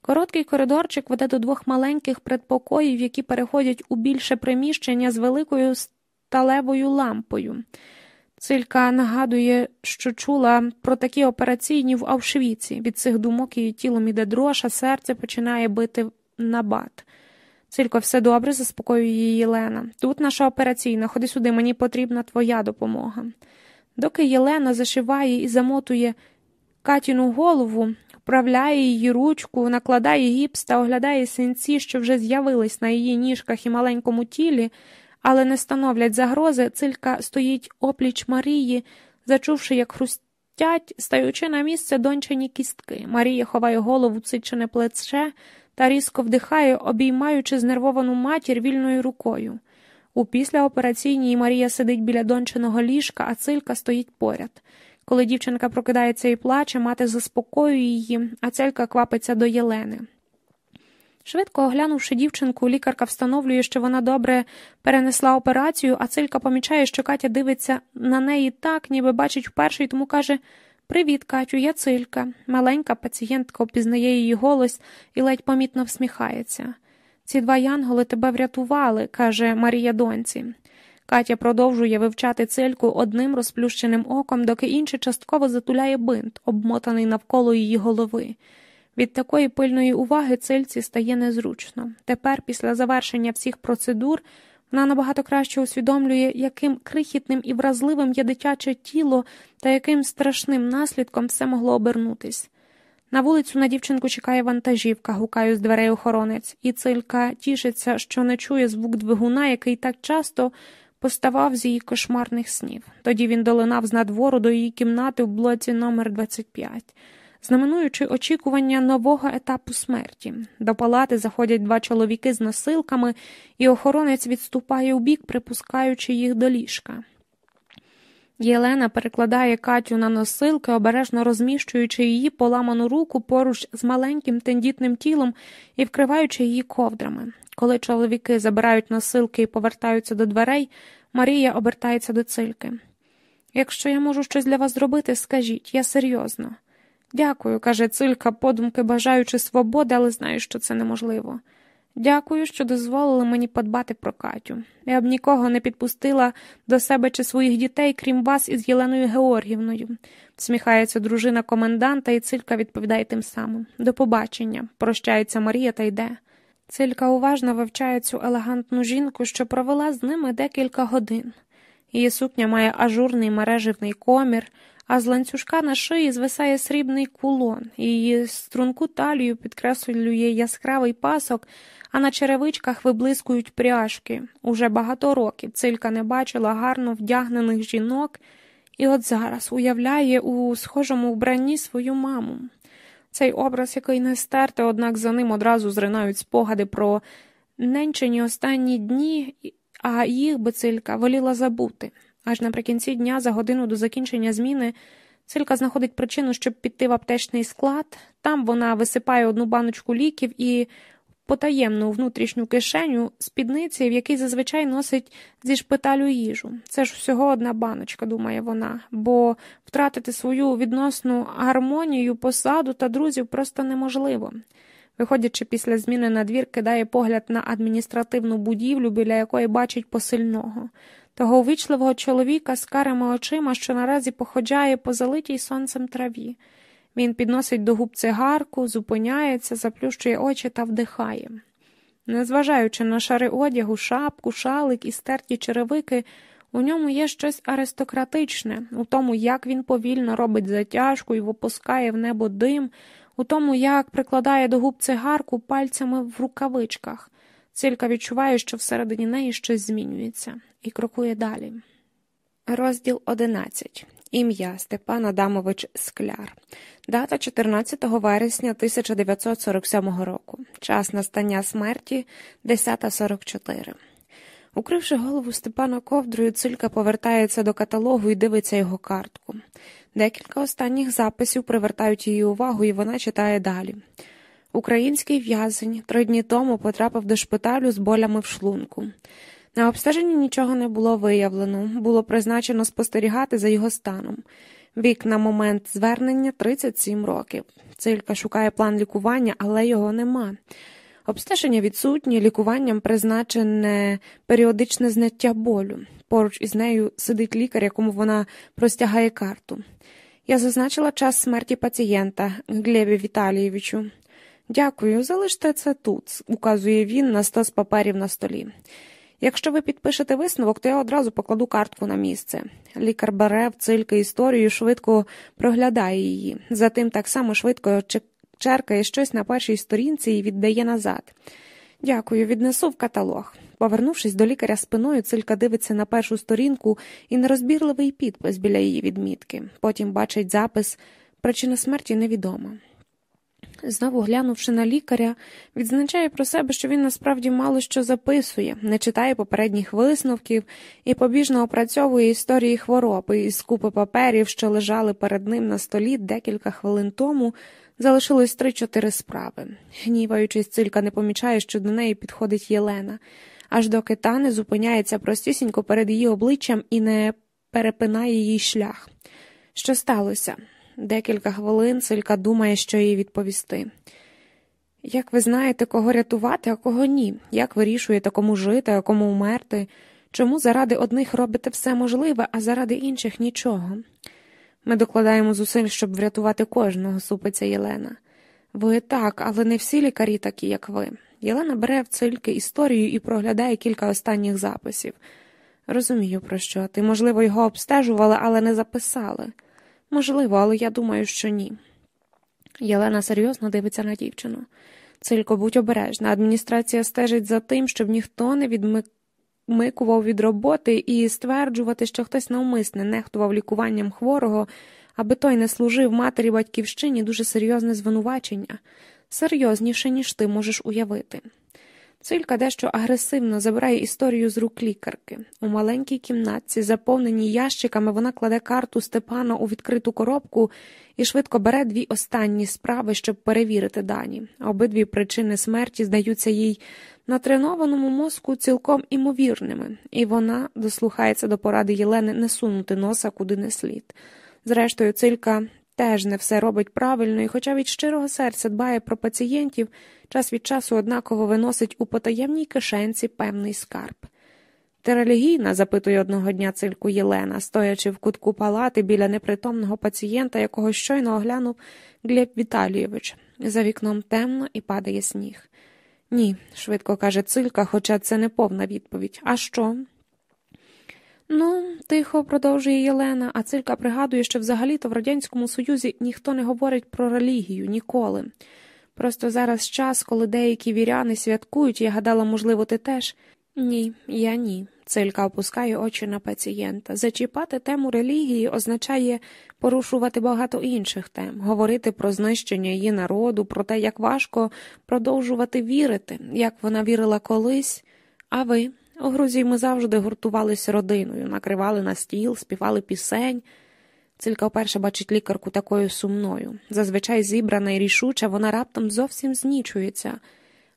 Короткий коридорчик веде до двох маленьких предпокоїв, які переходять у більше приміщення з великою сталевою лампою. Цилька нагадує, що чула про такі операційні в Авшвіці. Від цих думок її тілом іде дрож, а серце починає бити на бат. Цилько, все добре, заспокоює її Єлена. Тут наша операційна, ходи сюди, мені потрібна твоя допомога. Доки Єлена зашиває і замотує Катіну голову, вправляє її ручку, накладає гіпс та оглядає синці, що вже з'явились на її ніжках і маленькому тілі але не становлять загрози, цилька стоїть опліч Марії, зачувши, як хрустять, стаючи на місце дончані кістки. Марія ховає голову цичене плече та різко вдихає, обіймаючи знервовану матір вільною рукою. У післяопераційній Марія сидить біля донченого ліжка, а цилька стоїть поряд. Коли дівчинка прокидається і плаче, мати заспокоює її, а целька квапиться до Єлени. Швидко оглянувши дівчинку, лікарка встановлює, що вона добре перенесла операцію, а цилька помічає, що Катя дивиться на неї так, ніби бачить вперше, і тому каже Привіт, Катю, я Цилька. Маленька пацієнтка опізнає її голос і ледь помітно всміхається. Ці два янголи тебе врятували, каже Марія доньці. Катя продовжує вивчати цильку одним розплющеним оком, доки інший частково затуляє бинт, обмотаний навколо її голови. Від такої пильної уваги цильці стає незручно. Тепер, після завершення всіх процедур, вона набагато краще усвідомлює, яким крихітним і вразливим є дитяче тіло та яким страшним наслідком все могло обернутись. На вулицю на дівчинку чекає вантажівка, гукаю з дверей охоронець, і цилька тішиться, що не чує звук двигуна, який так часто поставав з її кошмарних снів. Тоді він долинав з надвору до її кімнати в блоці номер 25 знаменуючи очікування нового етапу смерті. До палати заходять два чоловіки з носилками, і охоронець відступає у бік, припускаючи їх до ліжка. Єлена перекладає Катю на носилки, обережно розміщуючи її поламану руку поруч з маленьким тендітним тілом і вкриваючи її ковдрами. Коли чоловіки забирають носилки і повертаються до дверей, Марія обертається до цильки. Якщо я можу щось для вас зробити, скажіть, я серйозно. Дякую, каже Цилька, подумки бажаючи свободи, але знаю, що це неможливо. Дякую, що дозволили мені подбати про Катю. Я б нікого не підпустила до себе чи своїх дітей, крім вас із Єленою Георгівною. Всміхається дружина коменданта, і цилька відповідає тим самим. До побачення. Прощається Марія та йде. Цилька уважно вивчає цю елегантну жінку, що провела з ними декілька годин. Її сукня має ажурний мереживний комір а з ланцюжка на шиї звисає срібний кулон, її струнку талію підкреслює яскравий пасок, а на черевичках виблискують пряжки. Уже багато років цилька не бачила гарно вдягнених жінок, і от зараз уявляє у схожому вбранні свою маму. Цей образ, який не стерти, однак за ним одразу зринають спогади про ненчені останні дні, а їх би цилька воліла забути. Аж наприкінці дня, за годину до закінчення зміни, Силька знаходить причину, щоб піти в аптечний склад. Там вона висипає одну баночку ліків і потаємну внутрішню кишеню спідниці, в якій зазвичай носить зі шпиталю їжу. Це ж всього одна баночка, думає вона, бо втратити свою відносну гармонію, посаду та друзів просто неможливо. Виходячи після зміни на двір, кидає погляд на адміністративну будівлю, біля якої бачить посильного того увічливого чоловіка з карими очима, що наразі походжає по залитій сонцем траві. Він підносить до губ цигарку, зупиняється, заплющує очі та вдихає. Незважаючи на шари одягу, шапку, шалик і стерті черевики, у ньому є щось аристократичне, у тому, як він повільно робить затяжку і випускає в небо дим, у тому, як прикладає до губ цигарку пальцями в рукавичках. Цілька відчуває, що всередині неї щось змінюється, і крокує далі. Розділ 11. Ім'я Степан Адамович Скляр. Дата 14 вересня 1947 року. Час настання смерті 10.44. Укривши голову Степана ковдрою, цилька повертається до каталогу і дивиться його картку. Декілька останніх записів привертають її увагу, і вона читає далі. Український в'язень три дні тому потрапив до шпиталю з болями в шлунку. На обстеженні нічого не було виявлено, було призначено спостерігати за його станом. Вік на момент звернення 37 років. Цилька шукає план лікування, але його нема. Обстеження відсутні, лікуванням призначене періодичне зняття болю. Поруч із нею сидить лікар, якому вона простягає карту. Я зазначила час смерті пацієнта Глебі Віталійовичу. Дякую, залиште це тут, указує він на стос паперів на столі. Якщо ви підпишете висновок, то я одразу покладу картку на місце. Лікар бере в цильки історію, швидко проглядає її, затим так само швидко черкає щось на першій сторінці і віддає назад. Дякую, віднесу в каталог. Повернувшись до лікаря спиною, цилька дивиться на першу сторінку і нерозбірливий підпис біля її відмітки. Потім бачить запис причина смерті невідома. Знову глянувши на лікаря, відзначає про себе, що він насправді мало що записує, не читає попередніх висновків і побіжно опрацьовує історії хвороби із купи паперів, що лежали перед ним на столі декілька хвилин тому. Залишилось три-чотири справи. Гніваючись, цилька не помічає, що до неї підходить Єлена, аж доки та не зупиняється простісінько перед її обличчям і не перепинає їй шлях. Що сталося? Декілька хвилин Цилька думає, що їй відповісти. Як ви знаєте, кого рятувати, а кого ні? Як вирішуєте, кому жити, а кому вмерти? Чому заради одних робите все можливе, а заради інших нічого? Ми докладаємо зусиль, щоб врятувати кожного, супиться Єлена. Ви так, але не всі лікарі такі, як ви. Єлена бере в цильки історію і проглядає кілька останніх записів. Розумію, про що ти, можливо, його обстежували, але не записали. Можливо, але я думаю, що ні. Єлена серйозно дивиться на дівчину. Цилько, будь обережна, адміністрація стежить за тим, щоб ніхто не відмикував від роботи і стверджувати, що хтось навмисне нехтував лікуванням хворого, аби той не служив матері батьківщині дуже серйозне звинувачення, серйозніше, ніж ти можеш уявити. Цилька дещо агресивно забирає історію з рук лікарки. У маленькій кімнатці, заповненій ящиками, вона кладе карту Степана у відкриту коробку і швидко бере дві останні справи, щоб перевірити дані. Обидві причини смерті здаються їй на тренованому мозку цілком імовірними, і вона дослухається до поради Єлени не сунути носа куди не слід. Зрештою, цилька теж не все робить правильно і, хоча від щирого серця дбає про пацієнтів, час від часу однаково виносить у потаємній кишенці певний скарб. Ти релігійна? запитує одного дня цильку Єлена, стоячи в кутку палати біля непритомного пацієнта, якого щойно оглянув Глеб Віталійович. За вікном темно і падає сніг. Ні, швидко каже цилька, хоча це не повна відповідь. А що? Ну, тихо продовжує Єлена, а цилька пригадує, що взагалі-то в Радянському Союзі ніхто не говорить про релігію ніколи. Просто зараз час, коли деякі віряни святкують, я гадала, можливо, ти теж. Ні, я ні. Цилька опускає очі на пацієнта. Зачіпати тему релігії означає порушувати багато інших тем, говорити про знищення її народу, про те, як важко продовжувати вірити, як вона вірила колись. А ви? У Грузії ми завжди гуртувалися родиною, накривали на стіл, співали пісень. Цилька вперше бачить лікарку такою сумною. Зазвичай зібрана і рішуча, вона раптом зовсім знічується.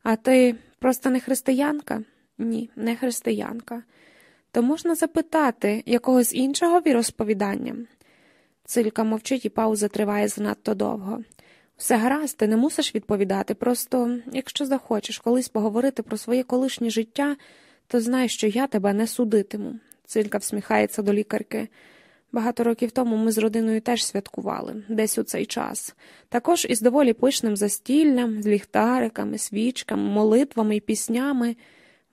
А ти просто не християнка? Ні, не християнка. То можна запитати якогось іншого віросповідання? Цилька мовчить і пауза триває занадто довго. Все гаразд, ти не мусиш відповідати, просто, якщо захочеш колись поговорити про своє колишнє життя то знай, що я тебе не судитиму. Цилька всміхається до лікарки. Багато років тому ми з родиною теж святкували, десь у цей час. Також із доволі пишним застіллям, з ліхтариками, свічками, молитвами і піснями.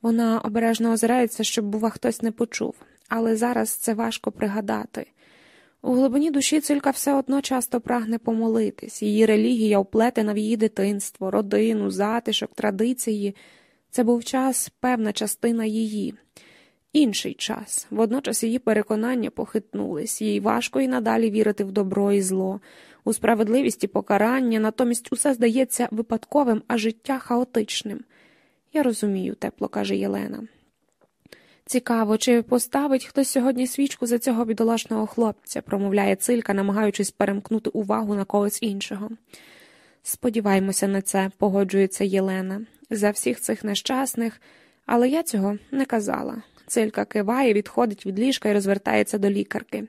Вона обережно озирається, щоб, бува, хтось не почув, але зараз це важко пригадати. У глибині душі цилька все одно часто прагне помолитись, її релігія оплетена в її дитинство, родину, затишок, традиції. Це був час, певна частина її, інший час. Водночас її переконання похитнулись, їй важко і надалі вірити в добро і зло, у справедливість і покарання, натомість усе здається випадковим, а життя хаотичним. Я розумію, тепло каже Єлена. Цікаво, чи поставить хтось сьогодні свічку за цього бідолашного хлопця, промовляє цилька, намагаючись перемкнути увагу на когось іншого. Сподіваємося на це, погоджується Єлена за всіх цих нещасних, але я цього не казала. Цилька киває, відходить від ліжка і розвертається до лікарки.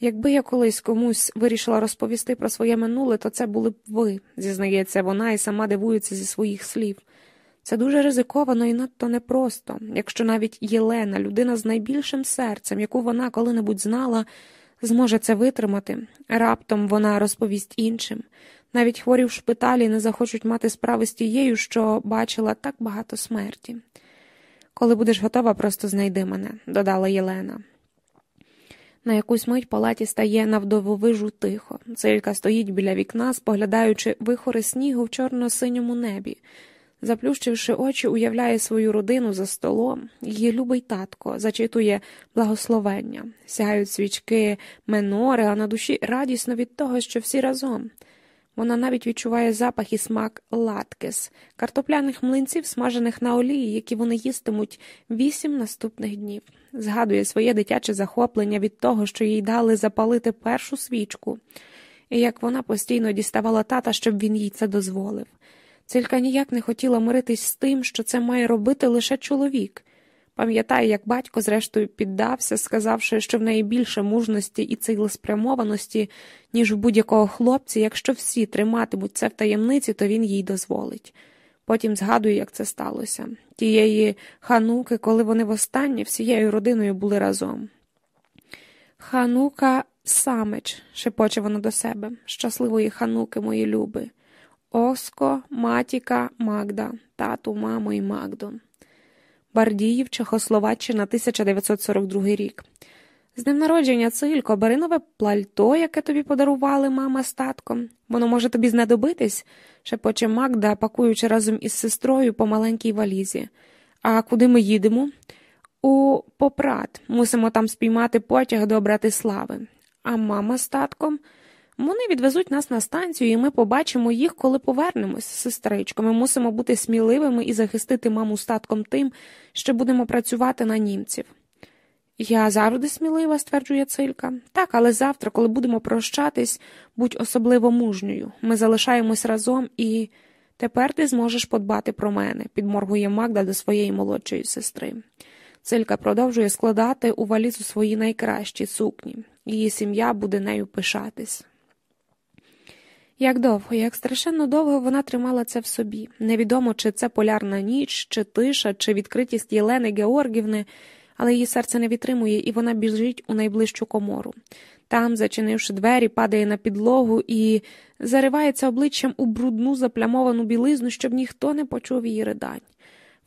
Якби я колись комусь вирішила розповісти про своє минуле, то це були б ви, зізнається вона і сама дивується зі своїх слів. Це дуже ризиковано і надто непросто, якщо навіть Єлена, людина з найбільшим серцем, яку вона коли-небудь знала, зможе це витримати, раптом вона розповість іншим. Навіть хворі в шпиталі не захочуть мати справи з тією, що бачила так багато смерті. Коли будеш готова, просто знайди мене, додала Єлена. На якусь мить палаті стає навдововижу тихо. Цилька стоїть біля вікна, споглядаючи вихори снігу в чорно-синьому небі. Заплющивши очі, уявляє свою родину за столом, її любий татко зачитує благословення, сяють свічки, менори, а на душі радісно від того, що всі разом. Вона навіть відчуває запах і смак латкес, картопляних млинців, смажених на олії, які вони їстимуть вісім наступних днів. Згадує своє дитяче захоплення від того, що їй дали запалити першу свічку, і як вона постійно діставала тата, щоб він їй це дозволив. Цилька ніяк не хотіла миритись з тим, що це має робити лише чоловік. Пам'ятає, як батько, зрештою, піддався, сказавши, що в неї більше мужності і цілеспрямованості, ніж у будь-якого хлопця, якщо всі триматимуть це в таємниці, то він їй дозволить. Потім згадую, як це сталося. Тієї хануки, коли вони востаннє всією родиною були разом. Ханука самич, шепоче вона до себе, щасливої хануки, мої люби. Оско, матіка, Магда, тату, мамо і Магдо. Бардіїв, Чехословаччина, 1942 рік. З днем народження, Цилько, бери нове плальто, яке тобі подарували мама з татком. Воно може тобі знадобитись, шепоче Магда, пакуючи разом із сестрою по маленькій валізі. А куди ми їдемо? У Попрат. Мусимо там спіймати потяг до Братислави. А мама з татком. Вони відвезуть нас на станцію, і ми побачимо їх, коли повернемось, сестричко. Ми мусимо бути сміливими і захистити маму статком тим, що будемо працювати на німців. Я завжди смілива, стверджує Цилька. Так, але завтра, коли будемо прощатись, будь особливо мужньою. Ми залишаємось разом і тепер ти зможеш подбати про мене, підморгує Магда до своєї молодшої сестри. Цилька продовжує складати у валізу свої найкращі сукні. Її сім'я буде нею пишатись. Як довго, як страшенно довго вона тримала це в собі. Невідомо, чи це полярна ніч, чи тиша, чи відкритість Єлени Георгівни, але її серце не відтримує, і вона біжить у найближчу комору. Там, зачинивши двері, падає на підлогу і заривається обличчям у брудну заплямовану білизну, щоб ніхто не почув її ридань.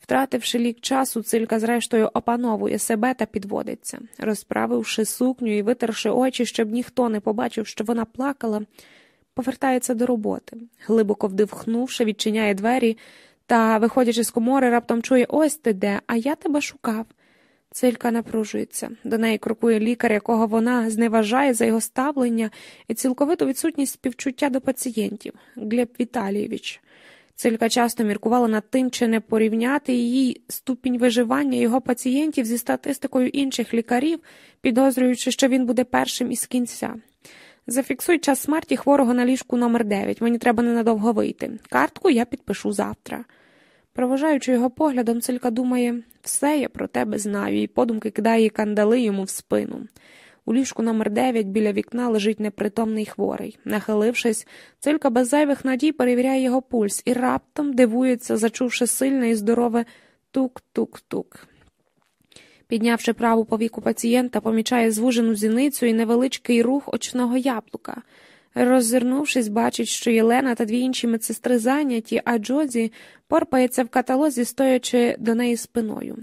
Втративши лік часу, цилька, зрештою, опановує себе та підводиться. Розправивши сукню і витерши очі, щоб ніхто не побачив, що вона плакала повертається до роботи. Глибоко вдихнувши, відчиняє двері та, виходячи з комори, раптом чує ось ти де, а я тебе шукав. Цилька напружується. До неї крокує лікар, якого вона зневажає за його ставлення і цілковиту відсутність співчуття до пацієнтів Глеб Віталійович. Цилька часто міркувала над тим, чи не порівняти її ступінь виживання його пацієнтів зі статистикою інших лікарів, підозрюючи, що він буде першим із кінця. Зафіксуй час смерті хворого на ліжку номер 9 Мені треба ненадовго вийти. Картку я підпишу завтра. Проважаючи його поглядом, цилька думає все я про тебе знаю, і подумки кидає кандали йому в спину. У ліжку номер 9 біля вікна лежить непритомний хворий. Нахилившись, цилька без зайвих надій перевіряє його пульс і раптом дивується, зачувши сильне і здорове тук-тук-тук. Піднявши праву повіку пацієнта, помічає звужену зіницю і невеличкий рух очного яблука. Роззирнувшись, бачить, що Єлена та дві інші медсестри зайняті, а Джозі порпається в каталозі, стоячи до неї спиною.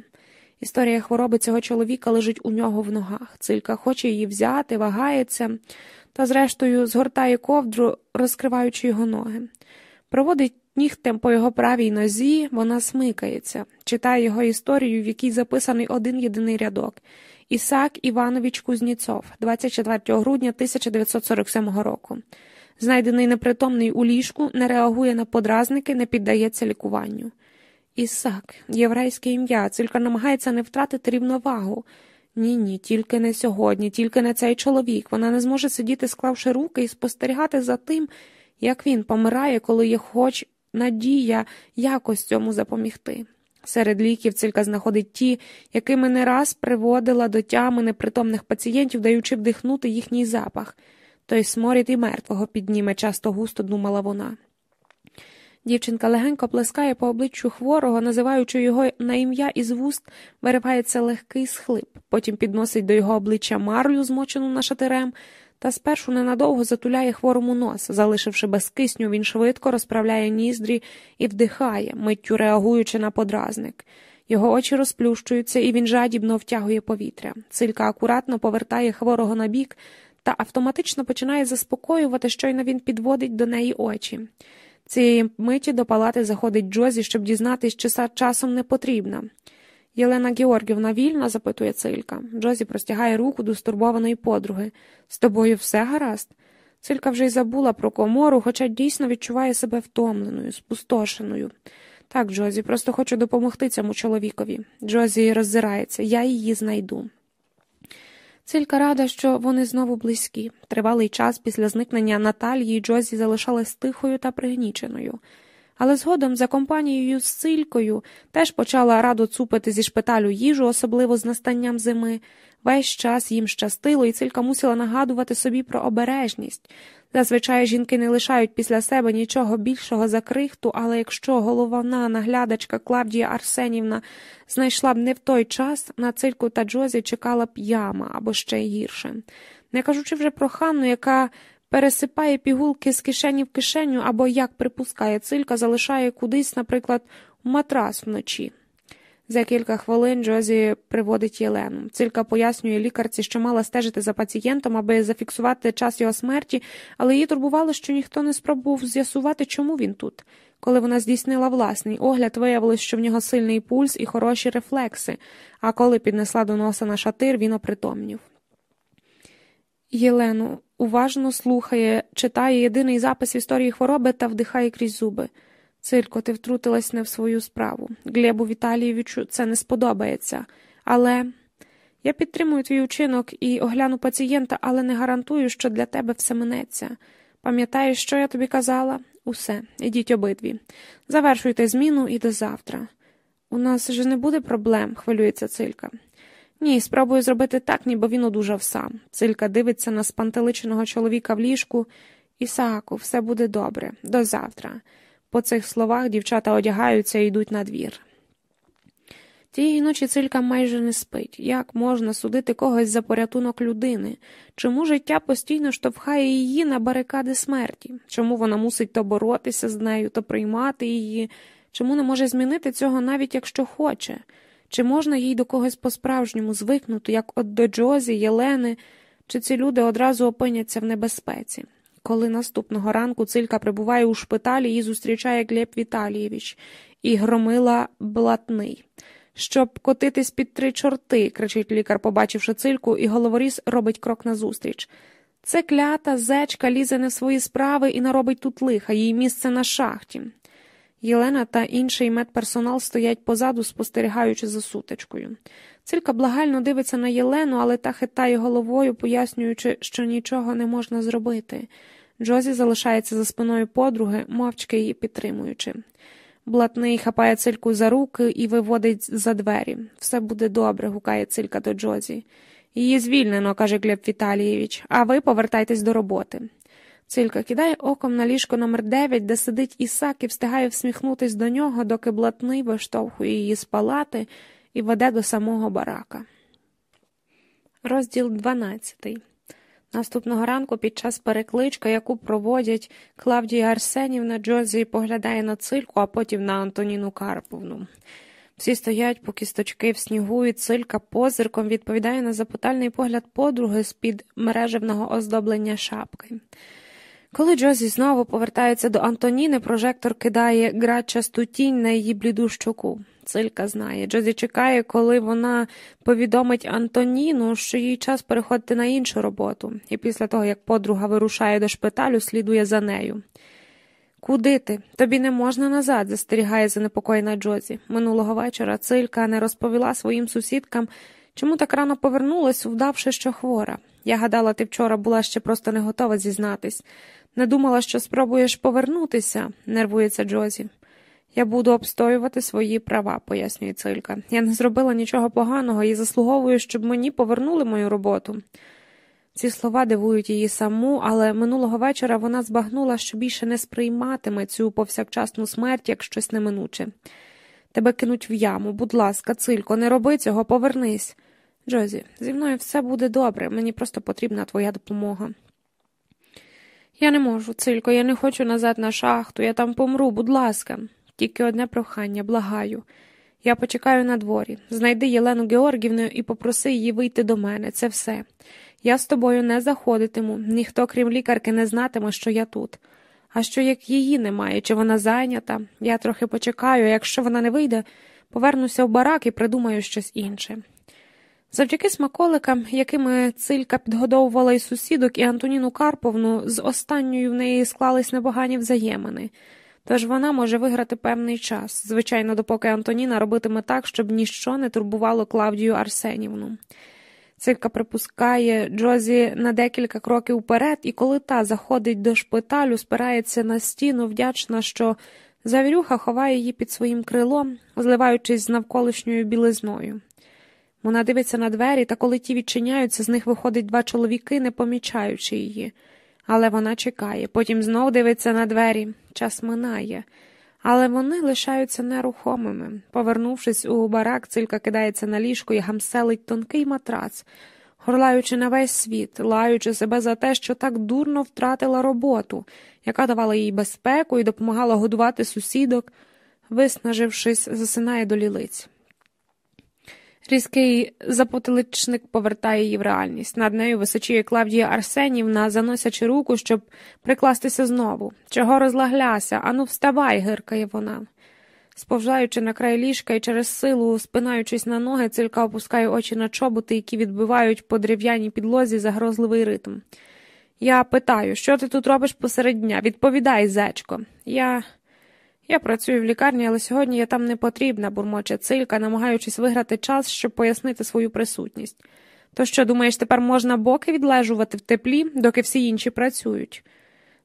Історія хвороби цього чоловіка лежить у нього в ногах. Цилька хоче її взяти, вагається та, зрештою, згортає ковдру, розкриваючи його ноги. Проводить нігтем по його правій нозі, вона смикається, читає його історію, в якій записаний один єдиний рядок. Ісак Іванович Кузніцов, 24 грудня 1947 року. Знайдений непритомний у ліжку, не реагує на подразники, не піддається лікуванню. Ісак, єврейське ім'я, тільки намагається не втратити рівновагу. Ні, ні, тільки не сьогодні, тільки не цей чоловік. Вона не зможе сидіти, склавши руки, і спостерігати за тим, як він помирає, коли є хоч надія якось цьому запомігти. Серед ліків цилька знаходить ті, якими не раз приводила до тями непритомних пацієнтів, даючи вдихнути їхній запах. Той сморід і мертвого підніме часто густо думала вона. Дівчинка легенько плескає по обличчю хворого, називаючи його на ім'я із вуст, виривається легкий схлип, потім підносить до його обличчя марлю, змочену нашатирем, та спершу ненадовго затуляє хворому нос, залишивши без кисню, він швидко розправляє ніздрі і вдихає, миттю реагуючи на подразник. Його очі розплющуються, і він жадібно втягує повітря. Цилька акуратно повертає хворого на бік та автоматично починає заспокоювати, щойно він підводить до неї очі. Цієї миті до палати заходить Джозі, щоб дізнатись, чи часом не потрібна. Єлена Георгівна вільна? запитує Цилька. Джозі простягає руку до стурбованої подруги. З тобою все гаразд? Цилька вже й забула про комору, хоча дійсно відчуває себе втомленою, спустошеною. Так, Джозі, просто хочу допомогти цьому чоловікові. Джозі роззирається, я її знайду. Цилька рада, що вони знову близькі. Тривалий час після зникнення Наталії Джозі залишалась тихою та пригніченою. Але згодом за компанією з цилькою теж почала радо цупити зі шпиталю їжу, особливо з настанням зими. Весь час їм щастило, і цилька мусила нагадувати собі про обережність. Зазвичай жінки не лишають після себе нічого більшого за крихту, але якщо головна наглядачка Клавдія Арсенівна знайшла б не в той час, на цильку та Джозі чекала б яма або ще гірше. Не кажучи вже про Ханну, яка пересипає пігулки з кишені в кишеню, або, як припускає цилька, залишає кудись, наприклад, матрас вночі. За кілька хвилин Джозі приводить Єлену. Цилька пояснює лікарці, що мала стежити за пацієнтом, аби зафіксувати час його смерті, але її турбувало, що ніхто не спробував з'ясувати, чому він тут. Коли вона здійснила власний огляд, виявилось, що в нього сильний пульс і хороші рефлекси, а коли піднесла до носа на шатир, він опритомнів. Єлену уважно слухає, читає єдиний запис історії хвороби та вдихає крізь зуби. Цирко, ти втрутилась не в свою справу. Глебу Віталійовичу це не сподобається. Але я підтримую твій учинок і огляну пацієнта, але не гарантую, що для тебе все минеться. Пам'ятаєш, що я тобі казала? Усе, ідіть обидві. Завершуйте зміну і до завтра. У нас же не буде проблем, хвилюється цилька. Ні, спробую зробити так, ніби він одужав сам. Цилька дивиться на спантеличеного чоловіка в ліжку. Ісааку, все буде добре, до завтра. По цих словах дівчата одягаються і йдуть на двір. Тієї ночі цилька майже не спить. Як можна судити когось за порятунок людини? Чому життя постійно штовхає її на барикади смерті? Чому вона мусить то боротися з нею, то приймати її? Чому не може змінити цього навіть якщо хоче? Чи можна їй до когось по-справжньому звикнути, як от до Джозі, Єлени, чи ці люди одразу опиняться в небезпеці? Коли наступного ранку цилька прибуває у шпиталі, її зустрічає Глеб Віталієвич і громила блатний. Щоб котитись під три чорти, кричить лікар, побачивши цильку, і головоріз робить крок назустріч. Це клята, зечка лізе не в свої справи і наробить тут лиха, її місце на шахті. Єлена та інший медперсонал стоять позаду, спостерігаючи за сутичкою. Цилька благально дивиться на Єлену, але та хитає головою, пояснюючи, що нічого не можна зробити. Джозі залишається за спиною подруги, мовчки її підтримуючи. Блатний хапає цильку за руки і виводить за двері. Все буде добре, гукає цилька до Джозі. Її звільнено, каже Глеб Віталієвич, а ви повертайтесь до роботи. Цилька кидає оком на ліжко номер 9 де сидить Ісак і встигає всміхнутись до нього, доки блатний виштовхує її з палати і веде до самого барака. Розділ 12 Наступного ранку під час перекличка, яку проводять Клавдія Арсенівна, Джозі поглядає на цильку, а потім на Антоніну Карповну. Всі стоять по кісточки в снігу, і цилька позирком відповідає на запитальний погляд подруги з під мережевного оздоблення шапки. Коли Джозі знову повертається до Антоніни, прожектор кидає грачасту тінь на її бліду щоку. Цилька знає. Джозі чекає, коли вона повідомить Антоніну, що їй час переходити на іншу роботу, і після того, як подруга вирушає до шпиталю, слідує за нею. Куди ти? Тобі не можна назад, застерігає занепокоєна Джозі. Минулого вечора цилька не розповіла своїм сусідкам, чому так рано повернулась, вдавши, що хвора. Я гадала, ти вчора була ще просто не готова зізнатись. Не думала, що спробуєш повернутися, нервується Джозі. Я буду обстоювати свої права, пояснює Цилька. Я не зробила нічого поганого і заслуговую, щоб мені повернули мою роботу. Ці слова дивують її саму, але минулого вечора вона збагнула, що більше не сприйматиме цю повсякчасну смерть як щось неминуче. Тебе кинуть в яму, будь ласка, цилько, не роби цього, повернись. Джозі, зі мною все буде добре, мені просто потрібна твоя допомога. Я не можу, цилько, я не хочу назад на шахту, я там помру, будь ласка. Тільки одне прохання, благаю. Я почекаю на дворі. Знайди Єлену Георгівну і попроси її вийти до мене. Це все. Я з тобою не заходитиму, ніхто, крім лікарки, не знатиме, що я тут. А що як її немає, чи вона зайнята, я трохи почекаю, а якщо вона не вийде, повернуся в барак і придумаю щось інше. Завдяки смаколикам, якими цилька підгодовувала і сусідок, і Антоніну Карповну, з останньою в неї склались непогані взаємини. Тож вона може виграти певний час, звичайно, допоки Антоніна робитиме так, щоб ніщо не турбувало Клавдію Арсенівну. Цилька припускає Джозі на декілька кроків вперед, і коли та заходить до шпиталю, спирається на стіну, вдячна, що Завірюха ховає її під своїм крилом, зливаючись з навколишньою білизною. Вона дивиться на двері, та коли ті відчиняються, з них виходить два чоловіки, не помічаючи її. Але вона чекає, потім знов дивиться на двері. Час минає. Але вони лишаються нерухомими. Повернувшись у барак, цилька кидається на ліжко і гамселить тонкий матрац, горлаючи на весь світ, лаючи себе за те, що так дурно втратила роботу, яка давала їй безпеку і допомагала годувати сусідок, виснажившись, засинає до лілиць. Різкий запотиличник повертає її в реальність. Над нею височіє Клавдія Арсенівна, заносячи руку, щоб прикластися знову. Чого розлагляся? Ану, вставай, гиркає вона. Сповзаючи на край ліжка і через силу, спинаючись на ноги, цилька опускає очі на чоботи, які відбивають по дерев'яній підлозі загрозливий ритм. Я питаю, що ти тут робиш посеред дня? Відповідай, зечко. Я. Я працюю в лікарні, але сьогодні я там не потрібна, бурмоче цилька, намагаючись виграти час, щоб пояснити свою присутність. То що, думаєш, тепер можна боки відлежувати в теплі, доки всі інші працюють?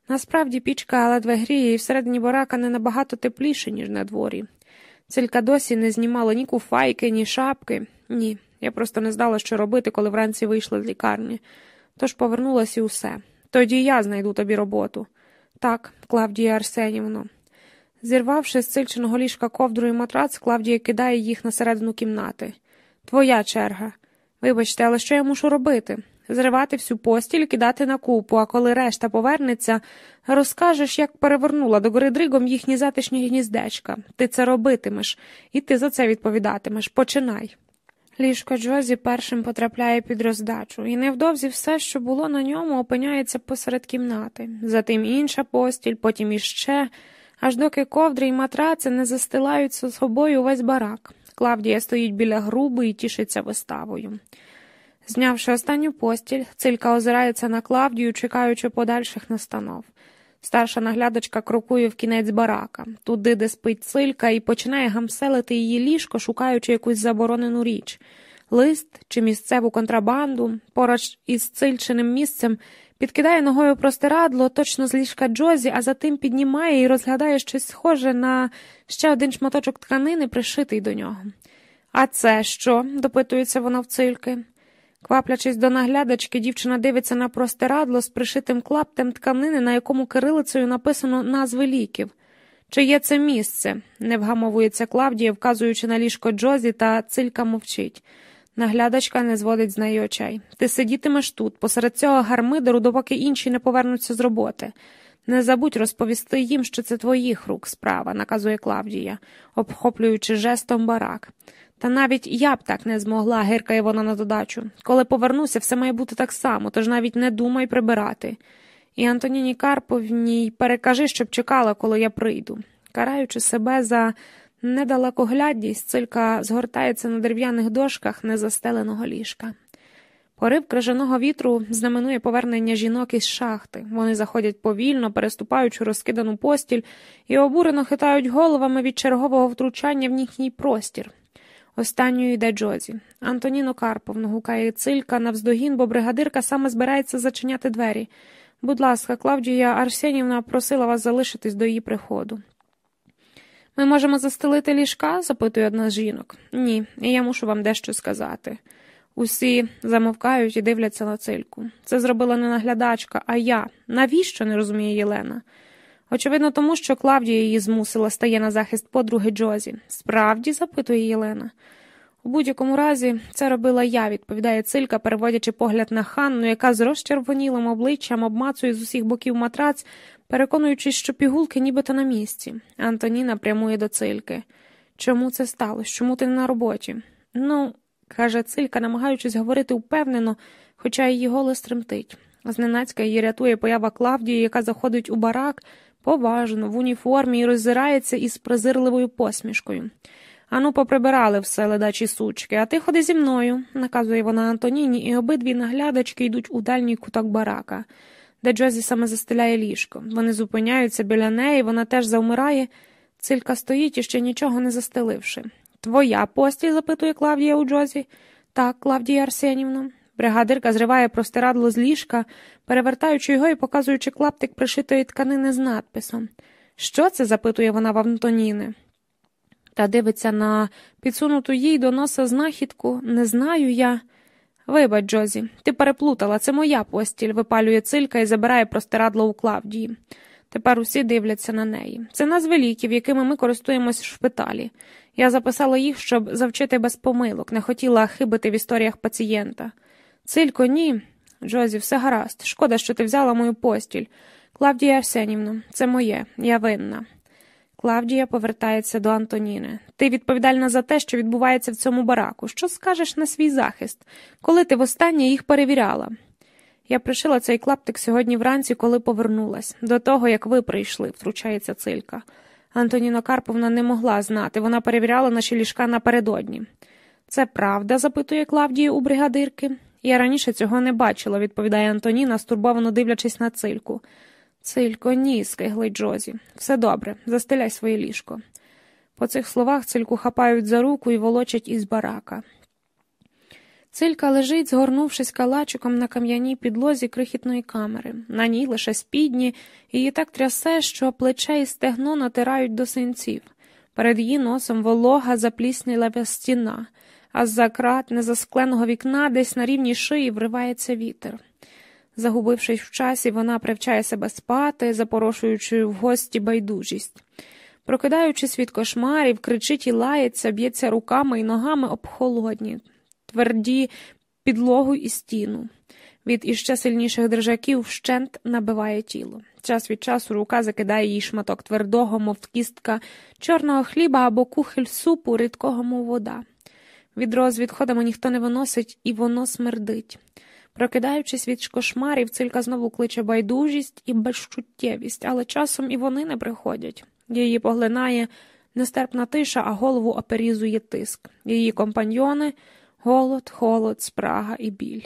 Насправді пічка ледве гріє, і всередині барака не набагато тепліше, ніж на дворі. Цилька досі не знімала ні куфайки, ні шапки. Ні. Я просто не знала, що робити, коли вранці вийшла з лікарні. Тож повернулася і усе. Тоді я знайду тобі роботу. Так, Клавдія Арсенівно. Зірвавши з цильчиного ліжка ковдру і матрац, Клавдія кидає їх на середину кімнати. Твоя черга. Вибачте, але що я мушу робити? Зривати всю постіль кидати на купу, а коли решта повернеться, розкажеш, як перевернула до гори дригом їхні затишні гніздечка. Ти це робитимеш, і ти за це відповідатимеш. Починай. Ліжко Джозі першим потрапляє під роздачу, і невдовзі все, що було на ньому, опиняється посеред кімнати. Затим інша постіль, потім іще аж доки ковдри й матраци не застилають собою увесь барак. Клавдія стоїть біля груби і тішиться виставою. Знявши останню постіль, цилька озирається на Клавдію, чекаючи подальших настанов. Старша наглядачка крокує в кінець барака, туди, де спить цилька, і починає гамселити її ліжко, шукаючи якусь заборонену річ. Лист чи місцеву контрабанду, поруч із цильченим місцем Підкидає ногою простирадло точно з ліжка Джозі, а затим піднімає і розглядає щось схоже на ще один шматочок тканини, пришитий до нього. А це що? допитується вона в цильки. Кваплячись до наглядачки, дівчина дивиться на простирадло з пришитим клаптем тканини, на якому кирилицею написано назви ліків. Чи є це місце? не вгамовується Клавдія, вказуючи на ліжко Джозі, та цилька мовчить. Наглядачка не зводить з неї очей. Ти сидітимеш тут, посеред цього гармидеру, допоки інші не повернуться з роботи. Не забудь розповісти їм, що це твоїх рук справа, наказує Клавдія, обхоплюючи жестом барак. Та навіть я б так не змогла, гиркає вона на додачу. Коли повернуся, все має бути так само, тож навіть не думай прибирати. І Антоніні Карповній перекажи, щоб чекала, коли я прийду. Караючи себе за Недалекоглядність цилька згортається на дерев'яних дошках незастеленого ліжка. Порив крижаного вітру знаменує повернення жінок із шахти. Вони заходять повільно, переступаючи розкидану постіль, і обурено хитають головами від чергового втручання в їхній простір. Останньою йде Джозі. Антоніно Карповно гукає цилька навздогін, бо бригадирка саме збирається зачиняти двері. Будь ласка, Клавдія Арсенівна просила вас залишитись до її приходу. Ми можемо застелити ліжка? запитує одна з жінок. Ні, я мушу вам дещо сказати. Усі замовкають і дивляться на цильку. Це зробила не наглядачка, а я. Навіщо не розуміє Єлена? Очевидно, тому що Клавдія її змусила стає на захист подруги Джозі. Справді, запитує Єлена. У будь-якому разі це робила я, відповідає цилька, переводячи погляд на Ханну, яка з розчервонілим обличчям обмацує з усіх боків матрац, переконуючись, що пігулки нібито на місці. Антоніна прямує до цильки. Чому це сталося? Чому ти не на роботі? Ну, каже цилька, намагаючись говорити впевнено, хоча її голос тремтить. Зненацька її рятує поява Клавдії, яка заходить у барак поважно, в уніформі і роззирається із презирливою посмішкою. Ану, поприбирали все ледачі сучки, а ти ходи зі мною, наказує вона Антоніні, і обидві наглядачки йдуть у дальній куток барака де Джозі саме застеляє ліжко. Вони зупиняються біля неї, вона теж завмирає. Цилька стоїть і ще нічого не застеливши. Твоя постіль? запитує Клавдія у Джозі. Так, Клавдія Арсенівна. Бригадирка зриває простирадло з ліжка, перевертаючи його і показуючи клаптик пришитої тканини з надписом. Що це? запитує вона в Антоніни. Та дивиться на підсунуту їй до носа знахідку. Не знаю я. Вибач, Джозі, ти переплутала, це моя постіль, випалює цилька і забирає простирадло у Клавдії. Тепер усі дивляться на неї. Це назви ліків, якими ми користуємось в шпиталі. Я записала їх, щоб завчити без помилок, не хотіла хибити в історіях пацієнта. Цилько, ні. Джозі, все гаразд. Шкода, що ти взяла мою постіль. Клавдія Арсенівна, це моє, я винна. Клавдія повертається до Антоніни. Ти відповідальна за те, що відбувається в цьому бараку. Що скажеш на свій захист, коли ти востаннє їх перевіряла? Я пришила цей клаптик сьогодні вранці, коли повернулась, до того, як ви прийшли, втручається цилька. Антоніна Карповна не могла знати, вона перевіряла наші ліжка напередодні. Це правда? запитує Клавдія у бригадирки. Я раніше цього не бачила, відповідає Антоніна, стурбовано дивлячись на цильку. Цилько, ні, скиглить Джозі. Все добре, застеляй своє ліжко. По цих словах цильку хапають за руку і волочать із барака. Цилька лежить, згорнувшись калачиком на кам'яній підлозі крихітної камери. На ній лише спідні, її так трясе, що плече і стегно натирають до синців. Перед її носом волога заплісніла стіна, а з-за крат незаскленого вікна десь на рівні шиї вривається вітер. Загубившись в часі, вона привчає себе спати, запорошуючи в гості байдужість. Прокидаючись від кошмарів, кричить і лається, б'ється руками і ногами об холодні, тверді підлогу і стіну. Від іще сильніших держаків вщент набиває тіло. Час від часу рука закидає їй шматок твердого, мов кістка, чорного хліба або кухель супу, рідкого, мов вода. Відро з відходами ніхто не виносить, і воно смердить. Прокидаючись від кошмарів, цилька знову кличе байдужість і безчуттєвість, але часом і вони не приходять. Її поглинає нестерпна тиша, а голову оперізує тиск. Її компаньйони голод, холод, спрага і біль.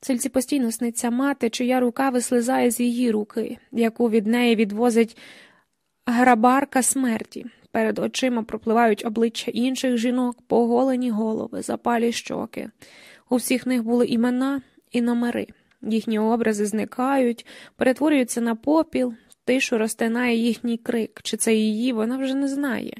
Цильці постійно сниться мати, чия рука вислизає з її руки, яку від неї відвозить грабарка смерті. Перед очима пропливають обличчя інших жінок, поголені голови, запалі щоки. У всіх них були імена і номери. Їхні образи зникають, перетворюються на попіл, тишу розтинає їхній крик, чи це її, вона вже не знає.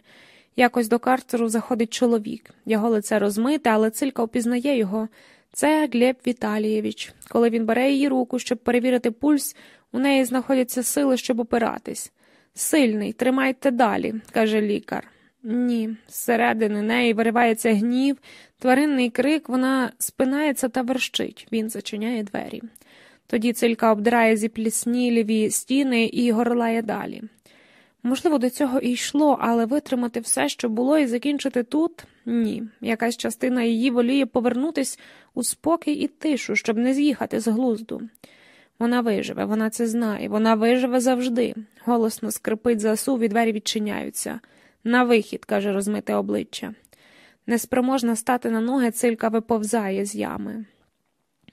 Якось до карцеру заходить чоловік. Його лице розмите, але цилька впізнає його. Це Глеб Віталієвич. Коли він бере її руку, щоб перевірити пульс, у неї знаходяться сили, щоб опиратись. Сильний, тримайте далі, каже лікар. Ні, зсередини неї виривається гнів, тваринний крик, вона спинається та верщить. Він зачиняє двері. Тоді цилька обдирає зі плісніліві стіни і горлає далі. Можливо, до цього і йшло, але витримати все, що було, і закінчити тут ні. Якась частина її воліє повернутись у спокій і тишу, щоб не з'їхати з глузду. Вона виживе, вона це знає, вона виживе завжди. Голосно скрипить засув, і двері відчиняються. На вихід, каже розмите обличчя. Неспроможна стати на ноги, цилька виповзає з ями.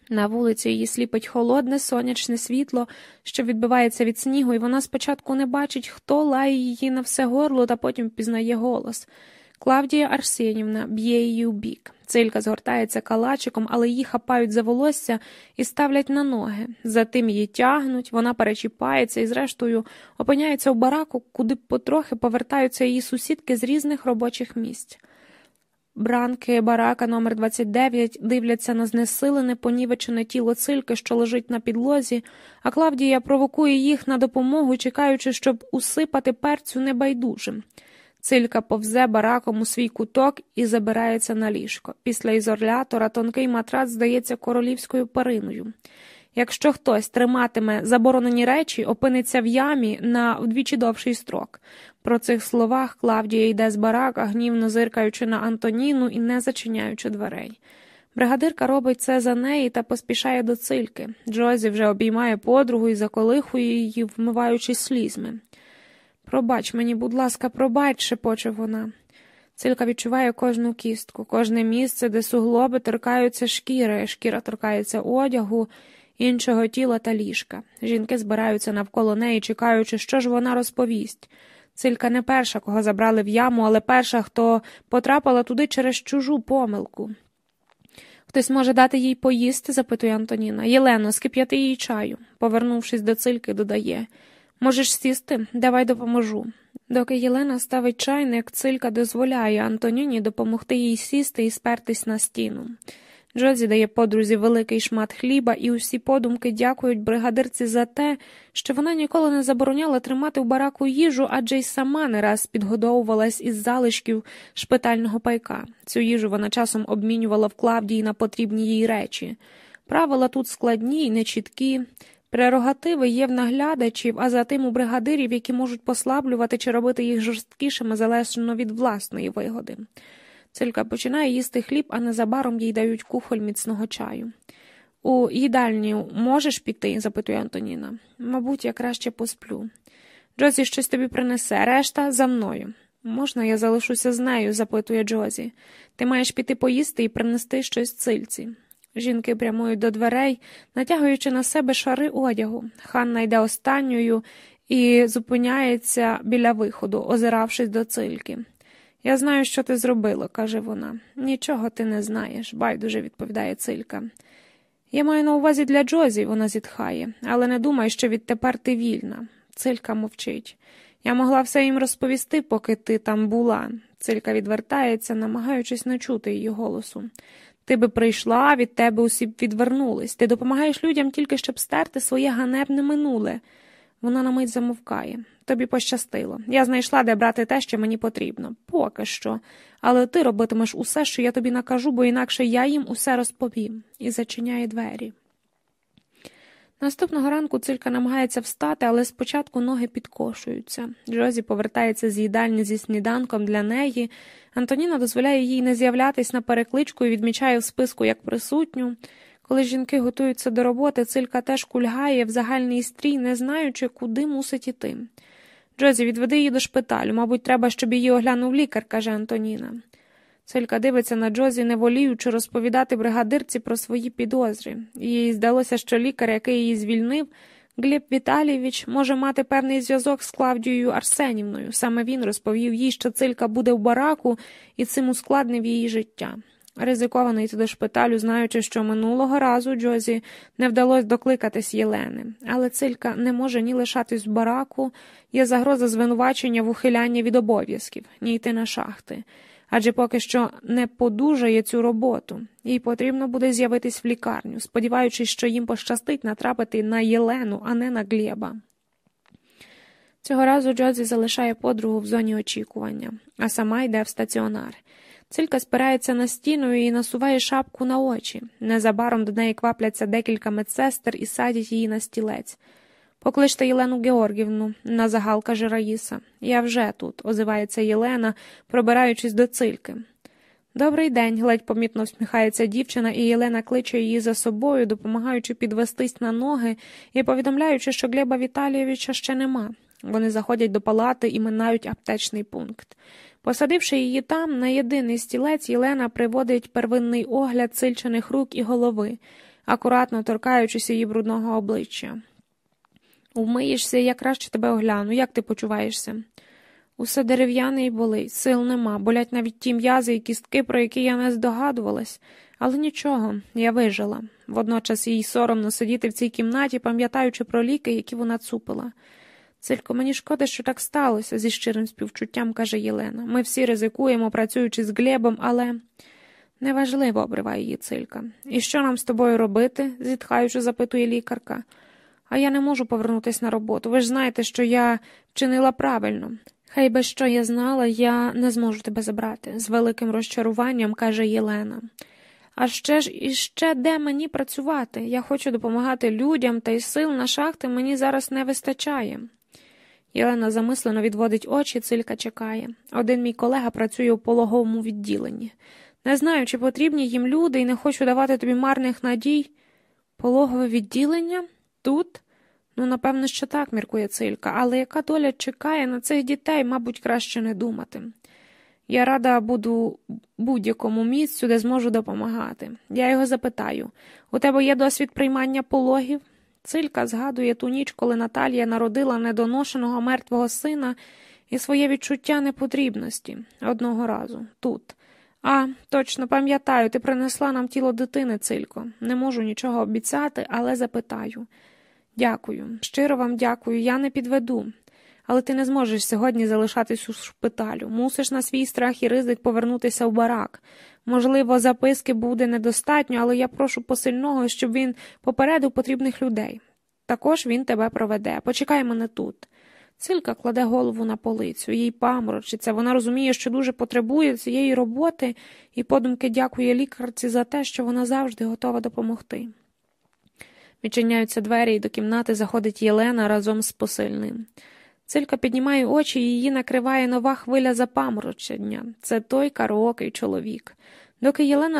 На вулиці її сліпить холодне, сонячне світло, що відбивається від снігу, і вона спочатку не бачить, хто лає її на все горло, та потім пізнає голос. Клавдія Арсенівна б'є її у бік. Цилька згортається калачиком, але її хапають за волосся і ставлять на ноги. Затим її тягнуть, вона перечіпається і, зрештою, опиняється в бараку, куди потрохи повертаються її сусідки з різних робочих місць. Бранки барака номер 29 дивляться на знесилене, понівечене тіло цильки, що лежить на підлозі, а Клавдія провокує їх на допомогу, чекаючи, щоб усипати перцю небайдужим. Цилька повзе бараком у свій куток і забирається на ліжко. Після ізолятора тонкий матрац здається королівською периною. Якщо хтось триматиме заборонені речі, опиниться в ямі на вдвічі довший строк. Про цих словах Клавдія йде з барака, гнівно зиркаючи на Антоніну і не зачиняючи дверей. Бригадирка робить це за неї та поспішає до цильки. Джозі вже обіймає подругу і заколихує її, вмиваючи слізьми. Пробач мені, будь ласка, пробач, шепоче вона. Цилька відчуває кожну кістку, кожне місце, де суглоби торкаються шкіри, шкіра торкається одягу, іншого тіла та ліжка. Жінки збираються навколо неї, чекаючи, що ж вона розповість. Цилька не перша, кого забрали в яму, але перша, хто потрапила туди через чужу помилку. Хтось може дати їй поїсти? запитує Антоніна. Єлено, скип'яти їй чаю. Повернувшись до цильки, додає. Можеш сісти, давай допоможу. Доки Єлена ставить чайник, цилька дозволяє Антоніні допомогти їй сісти і спертись на стіну. Джозі дає подрузі великий шмат хліба, і усі подумки дякують бригадирці за те, що вона ніколи не забороняла тримати в бараку їжу, адже й сама не раз підгодовувалась із залишків шпитального пайка. Цю їжу вона часом обмінювала в Клавдії на потрібні їй речі. Правила тут складні й нечіткі. Прерогативи є в наглядачів, а за тим у бригадирів, які можуть послаблювати чи робити їх жорсткішими залежно від власної вигоди. Цилька починає їсти хліб, а незабаром їй дають кухоль міцного чаю. У їдальню можеш піти? запитує Антоніна. Мабуть, я краще посплю. Джозі щось тобі принесе, решта за мною. Можна, я залишуся з нею? запитує Джозі. Ти маєш піти поїсти і принести щось цильці. Жінки прямують до дверей, натягуючи на себе шари одягу. Ханна йде останньою і зупиняється біля виходу, озиравшись до цильки. Я знаю, що ти зробила, каже вона. Нічого ти не знаєш, байдуже відповідає цилька. Я маю на увазі для Джозі, вона зітхає, але не думай, що відтепер ти вільна. Цилька мовчить. Я могла все їм розповісти, поки ти там була. Цилька відвертається, намагаючись не чути її голосу. Ти би прийшла, від тебе усі б відвернулись. Ти допомагаєш людям тільки щоб стерти своє ганебне минуле. Вона на мить замовкає. Тобі пощастило. Я знайшла, де брати те, що мені потрібно. Поки що. Але ти робитимеш усе, що я тобі накажу, бо інакше я їм усе розповім, і зачиняє двері. Наступного ранку цилька намагається встати, але спочатку ноги підкошуються. Джозі повертається з їдальні зі сніданком для неї. Антоніна дозволяє їй не з'являтись на перекличку і відмічає в списку як присутню. Коли жінки готуються до роботи, цилька теж кульгає в загальний стрій, не знаючи, куди мусить іти. Джозі, відведи її до шпиталю. Мабуть, треба, щоб її оглянув лікар, каже Антоніна. Цилька дивиться на Джозі, не воліючи розповідати бригадирці про свої підозри. Їй здалося, що лікар, який її звільнив, Гліб Віталійович, може мати певний зв'язок з Клавдією Арсенівною. Саме він розповів їй, що цилька буде в бараку, і цим ускладнив її життя. Ризиковано йти до шпиталю, знаючи, що минулого разу Джозі не вдалося докликатись Єлени, але цилька не може ні лишатись в бараку, є загроза звинувачення в ухилянні від обов'язків, ні йти на шахти. Адже поки що не подужає цю роботу, їй потрібно буде з'явитись в лікарню, сподіваючись, що їм пощастить натрапити на Єлену, а не на Глєба. Цього разу Джозі залишає подругу в зоні очікування, а сама йде в стаціонар. Цилька спирається на стіну і насуває шапку на очі. Незабаром до неї квапляться декілька медсестер і садять її на стілець. Покличте Єлену Георгівну, на загал каже Раїса. Я вже тут, озивається Єлена, пробираючись до цильки. Добрий день, ледь помітно всміхається дівчина, і Єлена кличе її за собою, допомагаючи підвестись на ноги і повідомляючи, що Глеба Віталійовича ще нема. Вони заходять до палати і минають аптечний пункт. Посадивши її там, на єдиний стілець, Єлена приводить первинний огляд сильчених рук і голови, акуратно торкаючись її брудного обличчя. Вмиєшся, я краще тебе огляну. Як ти почуваєшся? Усе дерев'яне і болить, сил нема, болять навіть ті м'язи і кістки, про які я не здогадувалась, але нічого, я вижила. Водночас їй соромно сидіти в цій кімнаті, пам'ятаючи про ліки, які вона цупила. Цилько, мені шкода, що так сталося, зі щирим співчуттям каже Єлена. Ми всі ризикуємо, працюючи з Глебом, але. Неважливо, обриває її цилька. І що нам з тобою робити? зітхаючи, запитує лікарка. А я не можу повернутися на роботу. Ви ж знаєте, що я вчинила правильно. Хай би що я знала, я не зможу тебе забрати, з великим розчаруванням каже Єлена. А ще ж і ще де мені працювати? Я хочу допомагати людям, та й сил на шахти мені зараз не вистачає. Єлена замислено відводить очі, цилька чекає. Один мій колега працює у пологовому відділенні. Не знаю, чи потрібні їм люди і не хочу давати тобі марних надій. Пологове відділення? Тут? Ну, напевно, що так, міркує цилька, але яка доля чекає на цих дітей, мабуть, краще не думати. Я рада буду будь-якому місцю, де зможу допомагати. Я його запитаю у тебе є досвід приймання пологів? Цилька згадує ту ніч, коли Наталія народила недоношеного мертвого сина і своє відчуття непотрібності одного разу тут. А, точно пам'ятаю, ти принесла нам тіло дитини, Цилько. Не можу нічого обіцяти, але запитаю. Дякую, щиро вам дякую, я не підведу. Але ти не зможеш сьогодні залишатись у шпиталю. Мусиш на свій страх і ризик повернутися в барак. Можливо, записки буде недостатньо, але я прошу посильного, щоб він попередив потрібних людей. Також він тебе проведе. Почекай мене тут. Цилька кладе голову на полицю, їй паморочиться. Вона розуміє, що дуже потребує цієї роботи, і подумки дякує лікарці за те, що вона завжди готова допомогти. Відчиняються двері, і до кімнати заходить Єлена разом з посильним. Цилька піднімає очі і її накриває нова хвиля запаморочення. Це той караокий чоловік. Доки Єлена